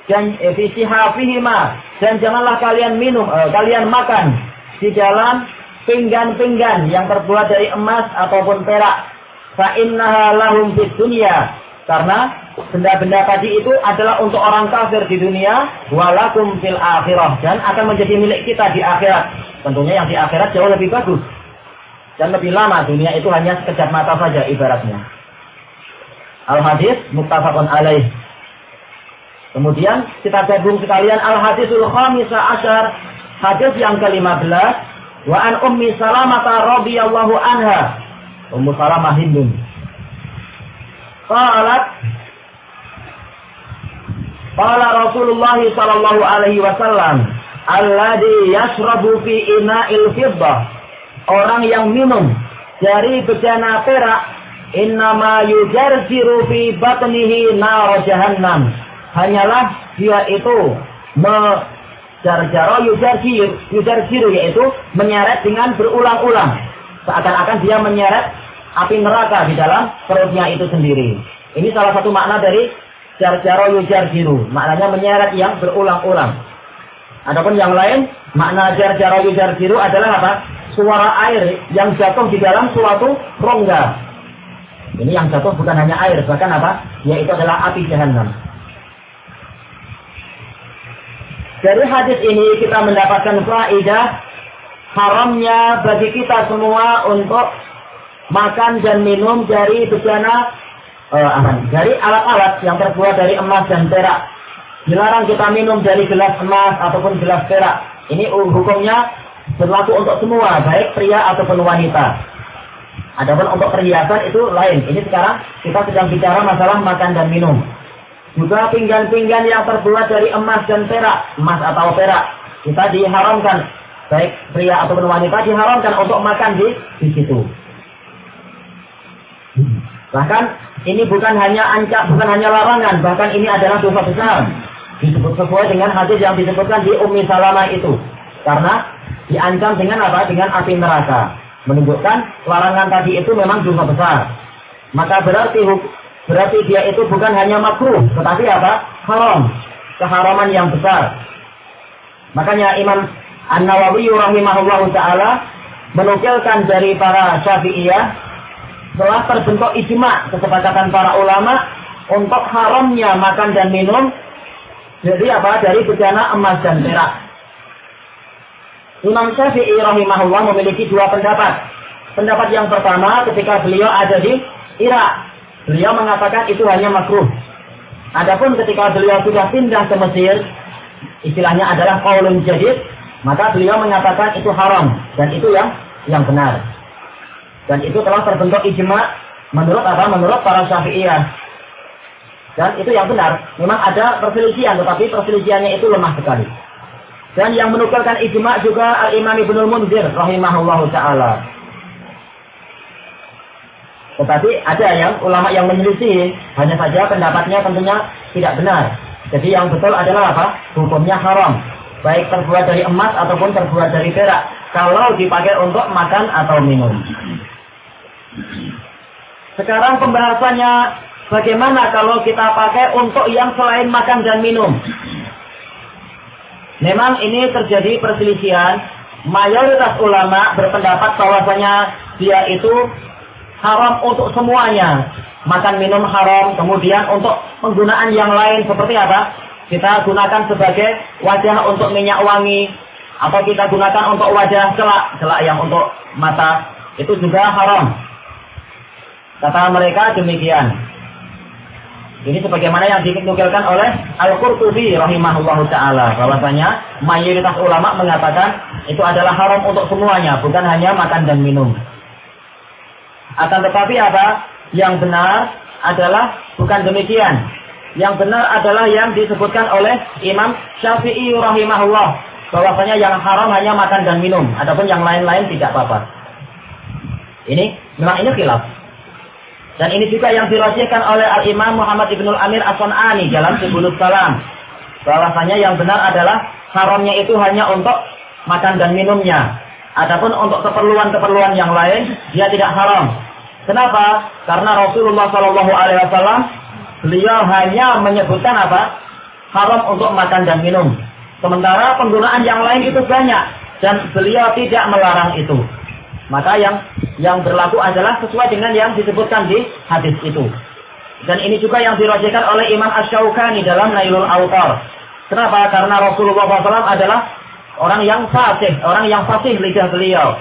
dan eh, fi sihafihima dan janganlah kalian minum eh, kalian makan di dalam pinggan-pinggan yang terbuat dari emas ataupun perak. Fa'innaha lahum fid dunya. Karena benda-benda tadi itu adalah untuk orang kafir di dunia walakum fil akhirah. Dan akan menjadi milik kita di akhirat. Tentunya yang di akhirat jauh lebih bagus dan lebih lama. Dunia itu hanya sekejap mata saja ibaratnya. Al hadis muttafaqun alaih kemudian kita gabung sekalian al hadisul khamisa asyar hadis yang ke-15 wa an ummi salamata radhiyallahu anha Ummu Salamah Hindun. Qalat Qala Rasulullah sallallahu alaihi wasallam, "Alladhi yashrabu fi ina'il fiddah." Orang yang minum dari bejana perak, innama yujarjiru fi batnihi nar jahannam. Hanyalah dia itu menjarjaro yujarjir, yujarjiru yaitu menyeret dengan berulang-ulang Seakan-akan dia menyeret api neraka di dalam perutnya itu sendiri. Ini salah satu makna dari jarjaro yujarjiru. Maknanya menyeret yang berulang-ulang. Adapun yang lain, makna jarjaro yujarjiru adalah apa? Suara air yang jatuh di dalam suatu rongga. Ini yang jatuh bukan hanya air, bahkan apa? Yaitu adalah api jahanam. Dari hadis ini kita mendapatkan faidah haramnya bagi kita semua untuk makan dan minum dari bejana uh, dari alat-alat yang terbuat dari emas dan perak. Dilarang kita minum dari gelas emas ataupun gelas perak. Ini hukumnya berlaku untuk semua, baik pria ataupun wanita. Adapun untuk perhiasan itu lain. Ini sekarang kita sedang bicara masalah makan dan minum. Juga pinggan-pinggan yang terbuat dari emas dan perak, emas atau perak, kita diharamkan baik pria ataupun wanita diharamkan untuk makan di di situ. Bahkan ini bukan hanya ancak, bukan hanya larangan, bahkan ini adalah dosa besar. Disebut sesuai dengan hadis yang disebutkan di Ummi Salamah itu. Karena diancam dengan apa? Dengan api neraka. Menunjukkan larangan tadi itu memang dosa besar. Maka berarti Berarti dia itu bukan hanya makruh, tetapi apa? Haram. Keharaman yang besar. Makanya Imam An-Nawawi rahimahullah ta'ala menukilkan dari para syafi'iyah telah terbentuk ijma kesepakatan para ulama untuk haramnya makan dan minum jadi apa? Dari bejana emas dan perak. Imam Syafi'i rahimahullah memiliki dua pendapat. Pendapat yang pertama ketika beliau ada di Irak Beliau mengatakan itu hanya makruh. Adapun ketika beliau sudah pindah ke Mesir, istilahnya adalah qaulun jadid, maka beliau mengatakan itu haram dan itu yang yang benar. Dan itu telah terbentuk ijma menurut apa? Menurut para Syafi'iyah. Dan itu yang benar. Memang ada perselisihan, tetapi perselisihannya itu lemah sekali. Dan yang menukilkan ijma juga Al-Imam Ibnul Munzir rahimahullahu taala. Tetapi ada yang ulama yang menyelisih, hanya saja pendapatnya tentunya tidak benar. Jadi yang betul adalah apa? Hukumnya haram. Baik terbuat dari emas ataupun terbuat dari perak. Kalau dipakai untuk makan atau minum. Sekarang pembahasannya bagaimana kalau kita pakai untuk yang selain makan dan minum. Memang ini terjadi perselisihan. Mayoritas ulama berpendapat bahwasanya dia itu haram untuk semuanya. Makan minum haram, kemudian untuk penggunaan yang lain seperti apa? Kita gunakan sebagai wajah untuk minyak wangi, atau kita gunakan untuk wajah celak, celak yang untuk mata, itu juga haram. Kata mereka demikian. Ini sebagaimana yang dinukilkan oleh Al-Qurtubi rahimahullahu taala bahwasanya mayoritas ulama mengatakan itu adalah haram untuk semuanya, bukan hanya makan dan minum. Akan tetapi apa? Yang benar adalah bukan demikian. Yang benar adalah yang disebutkan oleh Imam Syafi'i rahimahullah. Bahwasanya yang haram hanya makan dan minum. Adapun yang lain-lain tidak apa-apa. Ini memang ini khilaf. Dan ini juga yang dirahasiakan oleh Al-Imam Muhammad Ibnul Amir As-Sun'ani dalam Sebulus Salam. Bahwasanya yang benar adalah haramnya itu hanya untuk makan dan minumnya. Adapun untuk keperluan-keperluan yang lain, dia tidak haram. Kenapa? Karena Rasulullah Shallallahu Alaihi Wasallam beliau hanya menyebutkan apa? Haram untuk makan dan minum. Sementara penggunaan yang lain itu banyak dan beliau tidak melarang itu. Maka yang yang berlaku adalah sesuai dengan yang disebutkan di hadis itu. Dan ini juga yang dirajakan oleh Imam Ash-Shawqani dalam Nailul Autar. Kenapa? Karena Rasulullah SAW adalah orang yang fasih, orang yang fasih lidah beliau.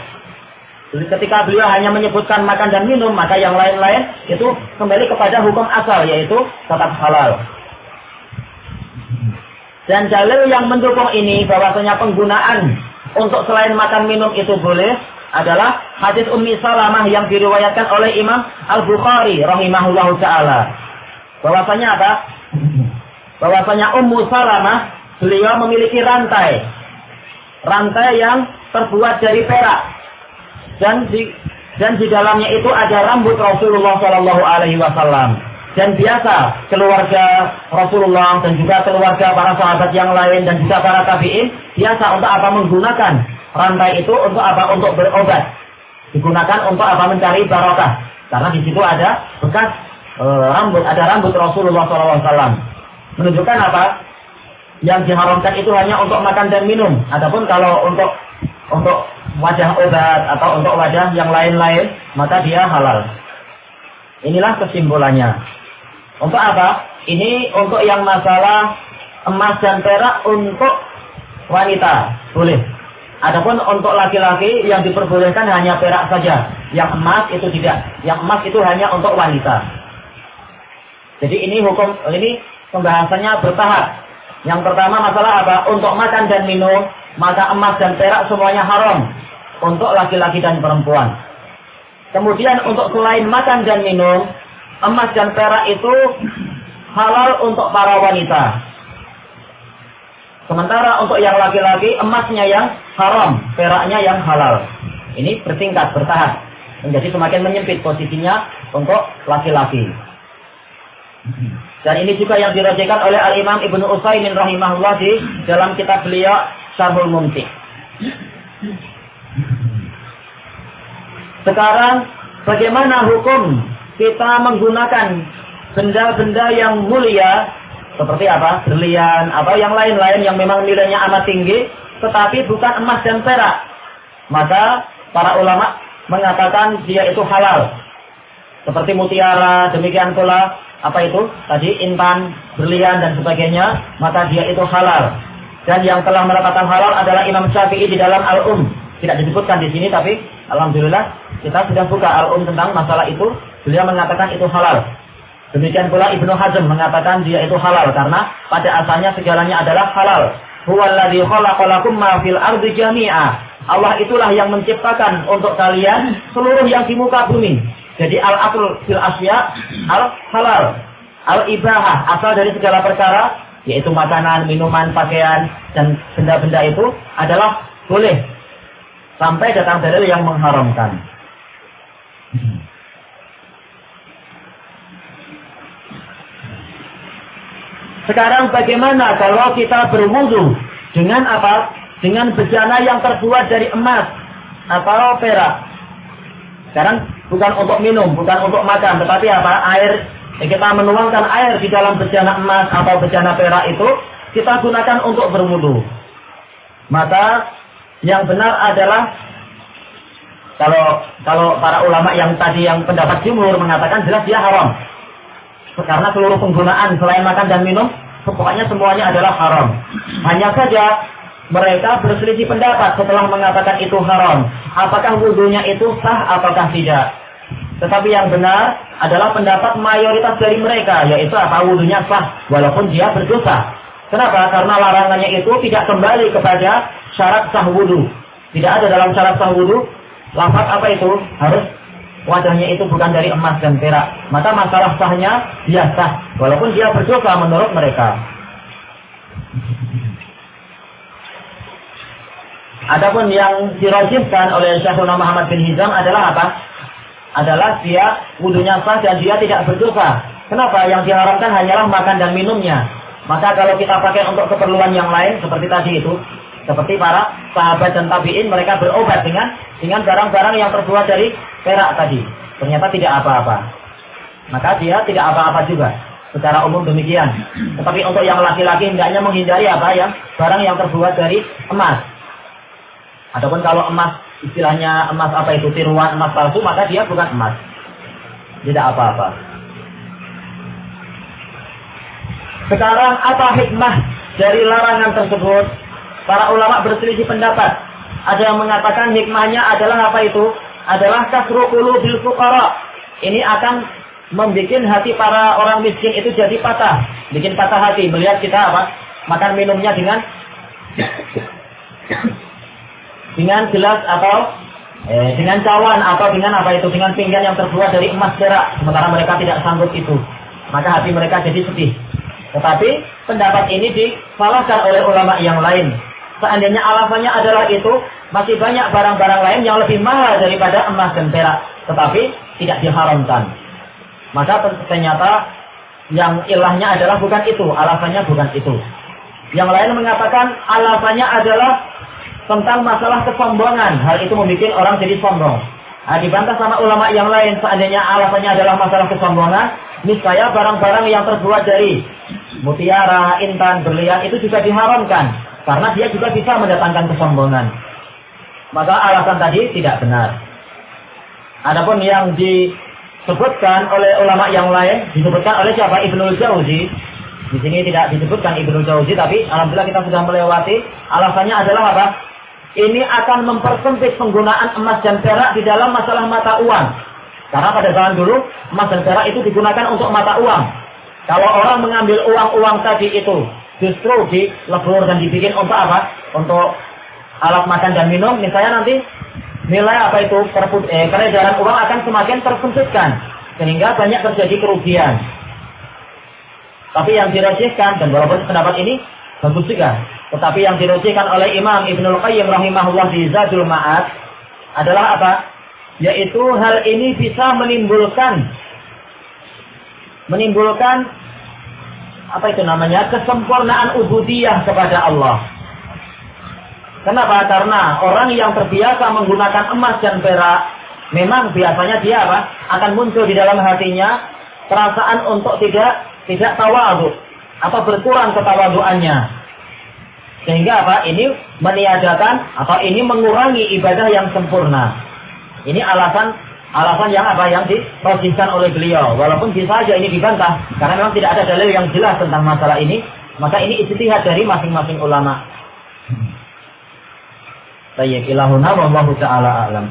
Jadi ketika beliau hanya menyebutkan makan dan minum, maka yang lain-lain itu kembali kepada hukum asal, yaitu tetap halal. Dan dalil yang mendukung ini bahwasanya penggunaan untuk selain makan minum itu boleh adalah hadis Ummi Salamah yang diriwayatkan oleh Imam Al-Bukhari rahimahullahu taala. Bahwasanya apa? Bahwasanya Ummu Salamah beliau memiliki rantai. Rantai yang terbuat dari perak dan di dan di dalamnya itu ada rambut Rasulullah Shallallahu Alaihi Wasallam. Dan biasa keluarga Rasulullah dan juga keluarga para sahabat yang lain dan juga para tabiin biasa untuk apa menggunakan rantai itu untuk apa? Untuk berobat. Digunakan untuk apa? Mencari barokah. Karena di situ ada bekas e, rambut ada rambut Rasulullah SAW menunjukkan apa? Yang diharamkan itu hanya untuk makan dan minum. Adapun kalau untuk untuk wajah obat atau untuk wajah yang lain-lain, maka dia halal. Inilah kesimpulannya. Untuk apa? Ini untuk yang masalah emas dan perak untuk wanita, boleh. Adapun untuk laki-laki yang diperbolehkan hanya perak saja, yang emas itu tidak. Yang emas itu hanya untuk wanita. Jadi ini hukum ini pembahasannya bertahap. Yang pertama masalah apa? Untuk makan dan minum, maka emas dan perak semuanya haram untuk laki-laki dan perempuan. Kemudian untuk selain makan dan minum, emas dan perak itu halal untuk para wanita. Sementara untuk yang laki-laki emasnya yang haram, peraknya yang halal. Ini bertingkat, bertahap. Menjadi semakin menyempit posisinya untuk laki-laki. Dan ini juga yang dirajakan oleh Al-Imam Ibnu Utsaimin rahimahullah di dalam kitab beliau Syarhul Mumti. Sekarang bagaimana hukum kita menggunakan benda-benda yang mulia seperti apa? Berlian atau yang lain-lain yang memang nilainya amat tinggi tetapi bukan emas dan perak. Maka para ulama mengatakan dia itu halal. Seperti mutiara, demikian pula apa itu tadi intan, berlian dan sebagainya, maka dia itu halal. Dan yang telah menetapkan halal adalah Imam Syafi'i di dalam Al-Um. Tidak disebutkan di sini tapi alhamdulillah kita sudah buka Al-Um tentang masalah itu. Beliau mengatakan itu halal. Demikian pula Ibnu Hazm mengatakan dia itu halal karena pada asalnya segalanya adalah halal. Huwallazi khalaqalakum ma fil ardi jami'a. Allah itulah yang menciptakan untuk kalian seluruh yang di muka bumi. Jadi al-asl fil asya al-halal. Al-ibahah asal dari segala perkara yaitu makanan, minuman, pakaian dan benda-benda itu adalah boleh sampai datang dalil yang mengharamkan. Sekarang bagaimana kalau kita berwudu dengan apa? Dengan bejana yang terbuat dari emas atau perak. Sekarang bukan untuk minum, bukan untuk makan, tetapi apa? Air kita menuangkan air di dalam bejana emas atau bejana perak itu kita gunakan untuk berwudu. Maka yang benar adalah kalau kalau para ulama yang tadi yang pendapat jumhur mengatakan jelas dia haram. Karena seluruh penggunaan selain makan dan minum, pokoknya semuanya adalah haram. Hanya saja mereka berselisih pendapat setelah mengatakan itu haram. Apakah wudhunya itu sah ataukah tidak? Tetapi yang benar adalah pendapat mayoritas dari mereka, yaitu apa wudhunya sah, walaupun dia berdosa. Kenapa? Karena larangannya itu tidak kembali kepada syarat sah wudhu. Tidak ada dalam syarat sah wudhu, lafaz apa itu? Harus wajahnya itu bukan dari emas dan perak. Maka masalah sahnya dia sah, walaupun dia berdosa menurut mereka. Adapun yang dirajibkan oleh Syekhuna Muhammad bin Hizam adalah apa? Adalah dia wudhunya sah dan dia tidak berdosa. Kenapa? Yang diharamkan hanyalah makan dan minumnya. Maka kalau kita pakai untuk keperluan yang lain seperti tadi itu, seperti para sahabat dan tabiin mereka berobat dengan dengan barang-barang yang terbuat dari perak tadi. Ternyata tidak apa-apa. Maka dia tidak apa-apa juga. Secara umum demikian. Tetapi untuk yang laki-laki hendaknya menghindari apa ya? Barang yang terbuat dari emas. Adapun kalau emas istilahnya emas apa itu tiruan emas palsu maka dia bukan emas. Tidak apa-apa. Sekarang apa hikmah dari larangan tersebut? Para ulama berselisih pendapat. Ada yang mengatakan hikmahnya adalah apa itu? Adalah kasru bil fuqara. Ini akan membuat hati para orang miskin itu jadi patah. Bikin patah hati melihat kita apa? Makan minumnya dengan dengan gelas atau eh, dengan cawan atau dengan apa itu dengan pinggan yang terbuat dari emas perak sementara mereka tidak sanggup itu maka hati mereka jadi sedih tetapi pendapat ini disalahkan oleh ulama yang lain seandainya alasannya adalah itu masih banyak barang-barang lain yang lebih mahal daripada emas dan perak tetapi tidak diharamkan maka ternyata yang ilahnya adalah bukan itu alasannya bukan itu yang lain mengatakan alasannya adalah tentang masalah kesombongan. Hal itu membuat orang jadi sombong. Nah, dibantah sama ulama yang lain, seandainya alasannya adalah masalah kesombongan, niscaya barang-barang yang terbuat dari mutiara, intan, berlian itu juga diharamkan. Karena dia juga bisa mendatangkan kesombongan. Maka alasan tadi tidak benar. Adapun yang disebutkan oleh ulama yang lain, disebutkan oleh siapa? Ibnul Jauzi. Di sini tidak disebutkan Ibnu Jauzi, tapi alhamdulillah kita sudah melewati. Alasannya adalah apa? ini akan mempersempit penggunaan emas dan perak di dalam masalah mata uang. Karena pada zaman dulu emas dan perak itu digunakan untuk mata uang. Kalau orang mengambil uang-uang tadi itu justru dilebur dan dibikin untuk apa? Untuk alat makan dan minum, misalnya nanti nilai apa itu eh, peredaran uang akan semakin tersempitkan sehingga banyak terjadi kerugian. Tapi yang dirajihkan dan walaupun pendapat ini bagus juga, tetapi yang dirajihkan oleh Imam Ibnul Qayyim rahimahullah di Zadul Ma'ad adalah apa? Yaitu hal ini bisa menimbulkan menimbulkan apa itu namanya kesempurnaan ubudiyah kepada Allah. Kenapa? Karena orang yang terbiasa menggunakan emas dan perak, memang biasanya dia apa? Akan muncul di dalam hatinya perasaan untuk tidak tidak tawadu atau berkurang ketawaduannya. Sehingga apa? Ini meniadakan atau ini mengurangi ibadah yang sempurna. Ini alasan alasan yang apa yang diposisikan oleh beliau. Walaupun bisa saja ini dibantah karena memang tidak ada dalil yang jelas tentang masalah ini, maka ini istihad dari masing-masing ulama. Tayyib ilahuna wallahu ta'ala alam.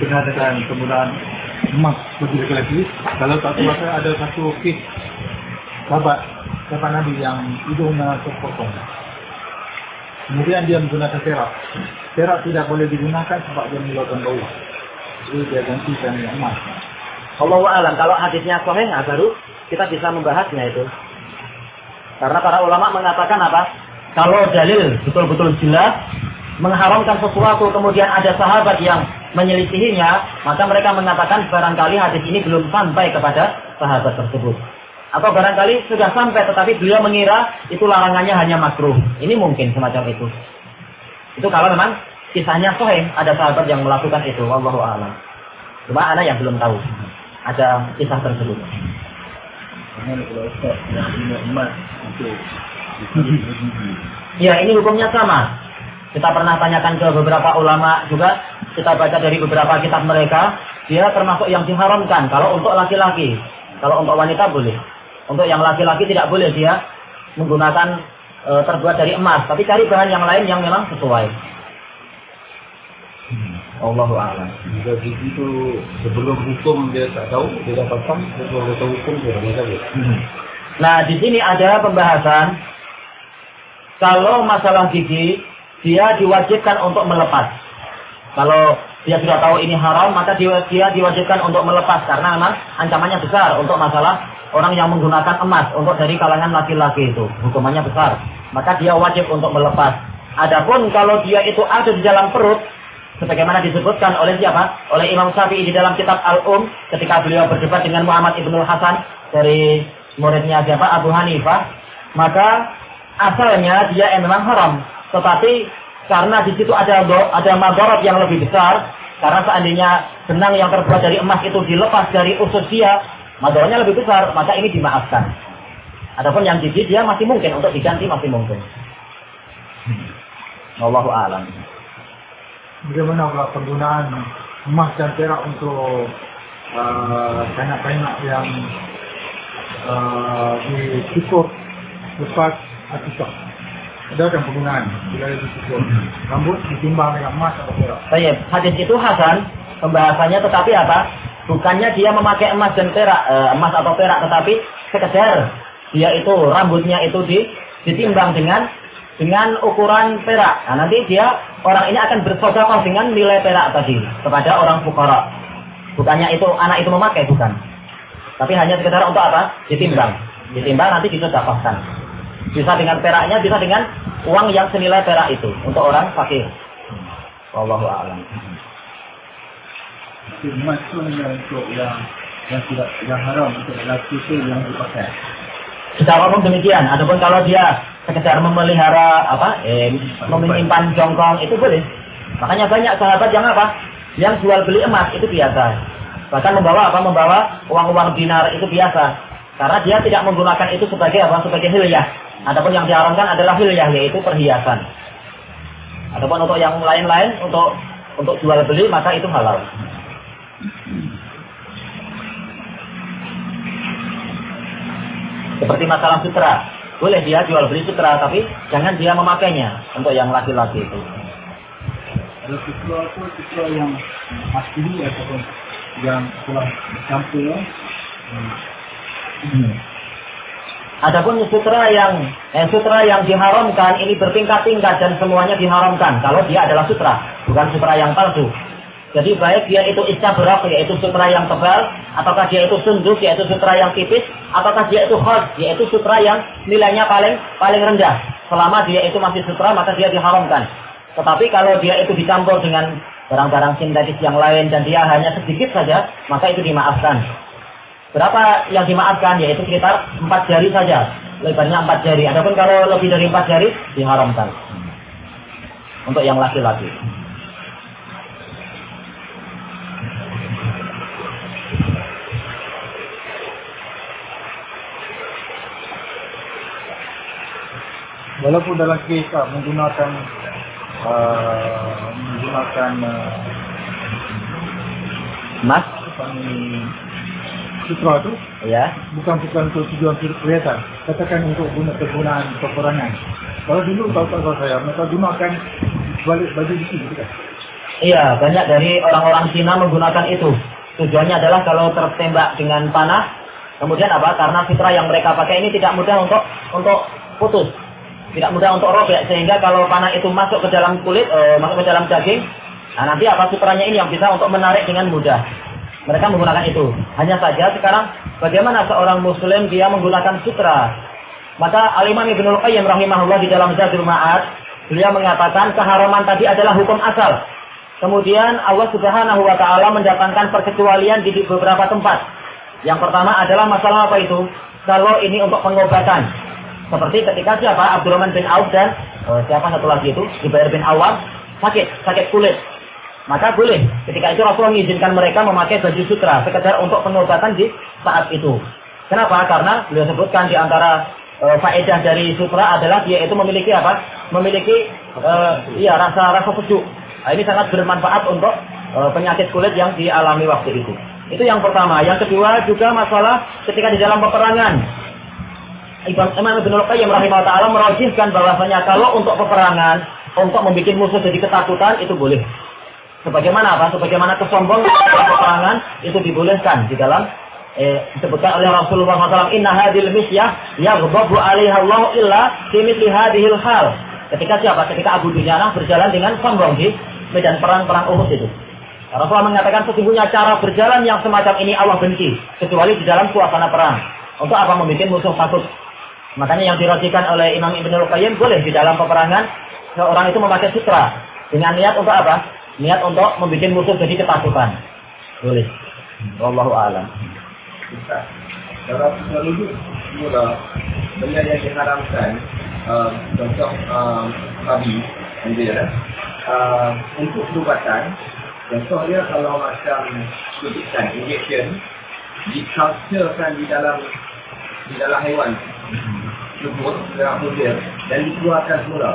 dengan kemudahan emas begitu lagi kalau masa ada satu kis sahabat sahabat Nabi yang hidungnya terpotong kemudian dia menggunakan perak perak tidak boleh digunakan sebab dia mengeluarkan bau jadi dia gantikan yang emas Allah alam kalau hadisnya sahih nah, baru kita bisa membahasnya itu. Karena para ulama mengatakan apa? Kalau dalil betul-betul jelas mengharamkan sesuatu kemudian ada sahabat yang menyelisihinya, maka mereka mengatakan barangkali hadis ini belum sampai kepada sahabat tersebut. Atau barangkali sudah sampai tetapi beliau mengira itu larangannya hanya makruh. Ini mungkin semacam itu. Itu kalau memang kisahnya sahih ada sahabat yang melakukan itu. Wallahu a'lam. Cuma anak yang belum tahu ada kisah tersebut. Ya ini hukumnya sama. Kita pernah tanyakan ke beberapa ulama juga, kita baca dari beberapa kitab mereka, dia termasuk yang diharamkan kalau untuk laki-laki. Kalau untuk wanita boleh. Untuk yang laki-laki tidak boleh dia menggunakan e, terbuat dari emas, tapi cari bahan yang lain yang memang sesuai. Allahu a'lam. Jika itu sebelum hukum dia tak tahu, dia pasang, sebelum dia tahu hukum dia dah tahu. Nah, di sini ada pembahasan kalau masalah gigi dia diwajibkan untuk melepas. Kalau dia sudah tahu ini haram, maka dia, dia diwajibkan untuk melepas karena memang ancamannya besar untuk masalah orang yang menggunakan emas untuk dari kalangan laki-laki itu hukumannya besar. Maka dia wajib untuk melepas. Adapun kalau dia itu ada di dalam perut, sebagaimana disebutkan oleh siapa? Oleh Imam Syafi'i di dalam kitab Al-Um ketika beliau berdebat dengan Muhammad Ibnu Hasan dari muridnya siapa? Abu Hanifah. Maka asalnya dia memang haram, tetapi karena di situ ada ada madarat yang lebih besar, karena seandainya benang yang terbuat dari emas itu dilepas dari usus dia, madaratnya lebih besar, maka ini dimaafkan. Adapun yang gigi dia masih mungkin untuk diganti masih mungkin. Allahu a'lam bagaimana pula penggunaan emas dan perak untuk uh, kainak-kainak yang uh, dicukur lepas akikah. Ada kan penggunaan bila dicukur rambut ditimbang dengan emas atau perak. Baik, hadis itu Hasan pembahasannya tetapi apa? Bukannya dia memakai emas dan perak, uh, emas atau perak, tetapi sekedar dia itu rambutnya itu di, ditimbang dengan dengan ukuran perak. Nah, nanti dia orang ini akan bersodakoh dengan nilai perak tadi kepada orang fukara. Bukannya itu anak itu memakai, bukan. Tapi hanya sekedar untuk apa? Ditimbang. Ditimbang nanti disodakohkan. Bisa dengan peraknya, bisa dengan uang yang senilai perak itu untuk orang fakir. Wallahu. Itu untuk yang yang tidak yang haram untuk lelaki itu yang dipakai. Secara umum demikian. Adapun kalau dia sekedar memelihara apa eh, menyimpan jongkong itu boleh. Makanya banyak sahabat yang apa? Yang jual beli emas itu biasa. Bahkan membawa apa? Membawa uang-uang dinar itu biasa. Karena dia tidak menggunakan itu sebagai apa? Sebagai hilyah. Adapun yang diharamkan adalah hilyah yaitu perhiasan. Adapun untuk yang lain-lain untuk untuk jual beli maka itu halal seperti masalah sutra boleh dia jual beli sutra, tapi jangan dia memakainya untuk yang laki-laki itu. Ada sutra itu sutra yang asli ataupun yang telah campur. Hmm. Adapun sutra yang eh, sutra yang diharamkan ini bertingkat-tingkat dan semuanya diharamkan kalau dia adalah sutra, bukan sutra yang palsu. Jadi baik dia itu istabraq yaitu sutra yang tebal, ataukah dia itu sunduk yaitu sutra yang tipis, ataukah dia itu khos yaitu sutra yang nilainya paling paling rendah. Selama dia itu masih sutra maka dia diharamkan. Tetapi kalau dia itu dicampur dengan barang-barang sintetis yang lain dan dia hanya sedikit saja, maka itu dimaafkan. Berapa yang dimaafkan? Yaitu sekitar empat jari saja. Lebarnya empat jari. Adapun kalau lebih dari empat jari, diharamkan. Untuk yang laki-laki. Walaupun dalam kisah menggunakan uh, menggunakan uh, Mas? sutra itu ya. Bukan bukan untuk tujuan kelihatan katakan untuk guna kegunaan peperangan. Kalau dulu tahu tahu saya mereka gunakan balik baju besi gitu kan iya banyak dari orang-orang Cina menggunakan itu. Tujuannya adalah kalau tertembak dengan panah kemudian apa? Karena fitra yang mereka pakai ini tidak mudah untuk untuk putus tidak mudah untuk robek sehingga kalau panah itu masuk ke dalam kulit eh, masuk ke dalam daging nah nanti apa sutranya ini yang bisa untuk menarik dengan mudah mereka menggunakan itu. Hanya saja sekarang bagaimana seorang muslim dia menggunakan sutra. Maka Al-Imam Ibnul Qayyim rahimahullah di dalam Zadul Ma'ad, beliau mengatakan keharaman tadi adalah hukum asal. Kemudian Allah Subhanahu wa taala mendatangkan perkecualian di beberapa tempat. Yang pertama adalah masalah apa itu? Kalau ini untuk pengobatan. Seperti ketika siapa? Abdurrahman bin Auf dan oh, siapa satu lagi itu? Zubair bin Awam sakit, sakit kulit. Maka boleh. Ketika itu Rasulullah mengizinkan mereka memakai baju sutra sekedar untuk pengobatan di saat itu. Kenapa? Karena beliau sebutkan di antara e, faedah dari sutra adalah dia itu memiliki apa? Memiliki e, iya rasa rasa sejuk. Nah, ini sangat bermanfaat untuk e, penyakit kulit yang dialami waktu itu. Itu yang pertama. Yang kedua juga masalah ketika di dalam peperangan. Imam Ibn Qayyim rahimahullah ta'ala merojihkan bahwasanya kalau untuk peperangan, untuk membuat musuh jadi ketakutan, itu boleh. Sebagaimana apa? Sebagaimana kesombongan peperangan itu dibolehkan di dalam eh, disebutkan oleh Rasulullah SAW inna hadil misyah yaghdabu alaiha Allah illa kimithli hadhil hal ketika siapa? ketika Abu Dujanah berjalan dengan sombong di medan perang perang Uhud itu Rasulullah mengatakan sesungguhnya cara berjalan yang semacam ini Allah benci kecuali di dalam suasana perang untuk apa membuat musuh takut makanya yang dirajikan oleh Imam Ibn Qayyim boleh di dalam peperangan seorang itu memakai sutra dengan niat untuk apa? niat untuk membuat musuh jadi ketakutan. Boleh. Wallahu a'lam. Kalau selalu mula benda yang diharamkan uh, contoh babi dia uh, untuk perubatan contohnya kalau macam suntikan injection diculturekan di dalam di dalam haiwan tubuh dalam mudir dan dikeluarkan semula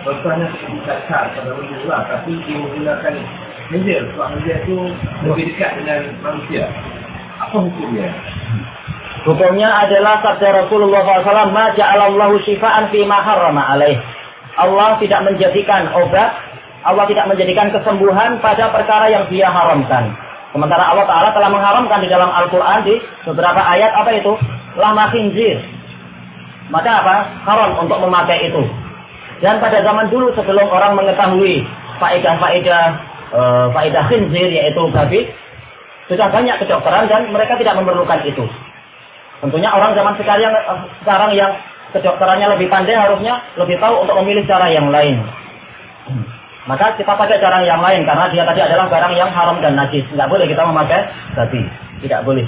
Contohnya seperti cacar pada benda tapi dia menggunakan meja. Sebab meja itu lebih dekat dengan manusia. Apa hukumnya? Hukumnya adalah sabda Rasulullah SAW, Ma ja'alallahu syifa'an fi ma harrama alaih. Allah tidak menjadikan obat, Allah tidak menjadikan kesembuhan pada perkara yang dia haramkan. Sementara Allah Ta'ala telah mengharamkan di dalam Al-Quran di beberapa ayat apa itu? Lama khinzir. Maka apa? Haram untuk memakai itu. Dan pada zaman dulu sebelum orang mengetahui faedah-faedah e, faedah khinzir yaitu babi, sudah banyak kedokteran dan mereka tidak memerlukan itu. Tentunya orang zaman sekarang sekarang yang kedokterannya lebih pandai harusnya lebih tahu untuk memilih cara yang lain. Maka kita pakai cara yang lain karena dia tadi adalah barang yang haram dan najis. Tidak boleh kita memakai babi. Tidak boleh.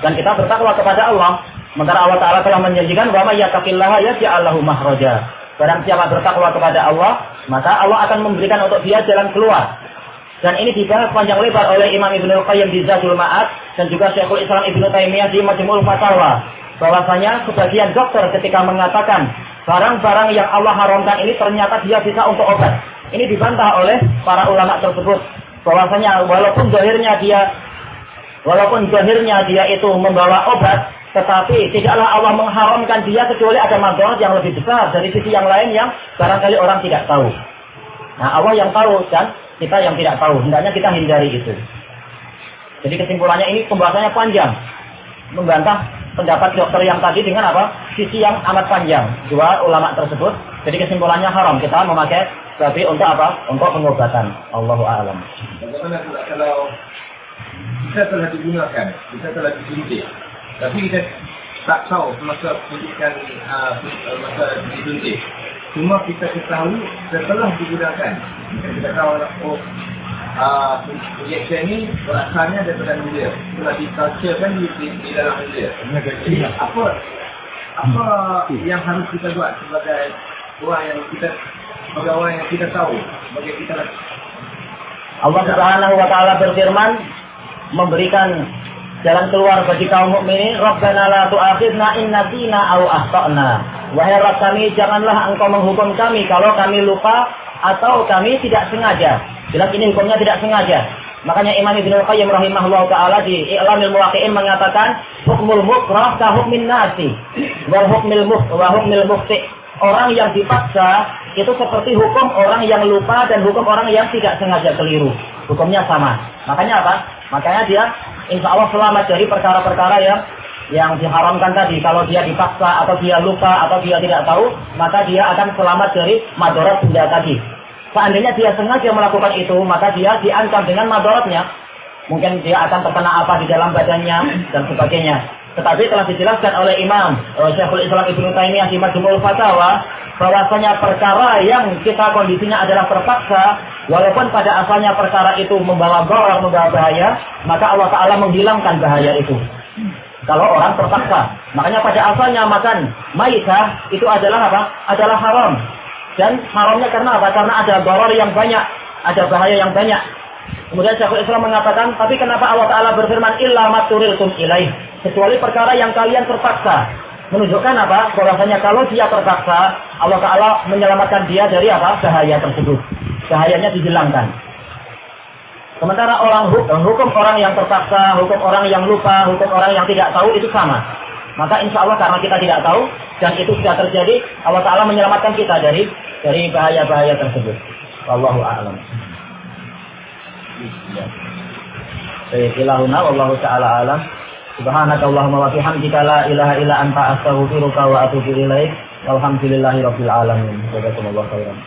Dan kita bertakwa kepada Allah. Sementara Allah Ta'ala telah menjanjikan bahwa ya yaj'allahu mahraja. Barang siapa bertakwa kepada Allah, maka Allah akan memberikan untuk dia jalan keluar. Dan ini dibahas panjang lebar oleh Imam Ibnu Qayyim di Zadul Ma'ad dan juga Syekhul Islam Ibnu Taimiyah di Majmu'ul Fatawa. Bahwasanya sebagian dokter ketika mengatakan barang-barang yang Allah haramkan ini ternyata dia bisa untuk obat. Ini dibantah oleh para ulama tersebut. Bahwasanya walaupun zahirnya dia walaupun zahirnya dia itu membawa obat, tetapi tidaklah Allah mengharamkan dia kecuali ada madarat yang lebih besar dari sisi yang lain yang barangkali orang tidak tahu. Nah Allah yang tahu dan kita yang tidak tahu. Hendaknya kita hindari itu. Jadi kesimpulannya ini pembahasannya panjang. Membantah pendapat dokter yang tadi dengan apa? Sisi yang amat panjang. Dua ulama tersebut. Jadi kesimpulannya haram kita memakai babi untuk apa? Untuk pengobatan. Allahu a'lam. Bagaimana kalau kita telah digunakan, kita telah disuntik, tapi kita tak tahu masa suntikan uh, masa disuntik. Cuma kita ketahui setelah digunakan, kita tahu oh uh, injection ni berasalnya daripada India. Telah diculturekan di, di, di dalam India. Jadi apa apa yang harus kita buat sebagai orang yang kita orang yang kita tahu, sebagai kita Allah Subhanahu wa taala berfirman memberikan jalan keluar bagi kaum mukminin, Rabbana la tu'akhidna in nasina aw akhtana. Wahai Rabb kami, janganlah engkau menghukum kami kalau kami lupa atau kami tidak sengaja. Jelas ini hukumnya tidak sengaja. Makanya Imam Ibnu Qayyim rahimahullah taala di I'lamil Muwaqqi'in mengatakan hukmul mukrah ka hukmin nasi wal hukmil muf wa hukmil mufti. Orang yang dipaksa itu seperti hukum orang yang lupa dan hukum orang yang tidak sengaja keliru. Hukumnya sama. Makanya apa? Makanya dia insya Allah selamat dari perkara-perkara yang yang diharamkan tadi. Kalau dia dipaksa atau dia lupa atau dia tidak tahu, maka dia akan selamat dari madorat benda tadi. Seandainya dia sengaja melakukan itu, maka dia diancam dengan madoratnya. Mungkin dia akan terkena apa di dalam badannya dan sebagainya. Tetapi telah dijelaskan oleh Imam uh, Syekhul Islam Ibnu Taimiyah di Majmu'ul Fatawa bahwasanya perkara yang kita kondisinya adalah terpaksa walaupun pada asalnya perkara itu membawa bawa membawa bahaya maka Allah Taala menghilangkan bahaya itu. Kalau orang terpaksa. Makanya pada asalnya makan maitah itu adalah apa? Adalah haram. Dan haramnya karena apa? Karena ada barar yang banyak ada bahaya yang banyak Kemudian Syekhul Islam mengatakan, tapi kenapa Allah Ta'ala berfirman, illa maturilkum ilaih. Kecuali perkara yang kalian terpaksa. Menunjukkan apa? Bahwasanya kalau dia terpaksa, Allah Ta'ala menyelamatkan dia dari apa? Bahaya tersebut. Bahayanya dihilangkan. Sementara orang hukum, hukum orang yang terpaksa, hukum orang yang lupa, hukum orang yang tidak tahu itu sama. Maka insya Allah karena kita tidak tahu dan itu sudah terjadi, Allah Taala menyelamatkan kita dari dari bahaya-bahaya tersebut. Wallahu a'lam. Ilahuna wallahu taala alam. Subhanaka Allahumma wa bihamdika la ilaha illa anta astaghfiruka wa atubu ilaik. Walhamdulillahi rabbil alamin. Jazakumullahu khairan.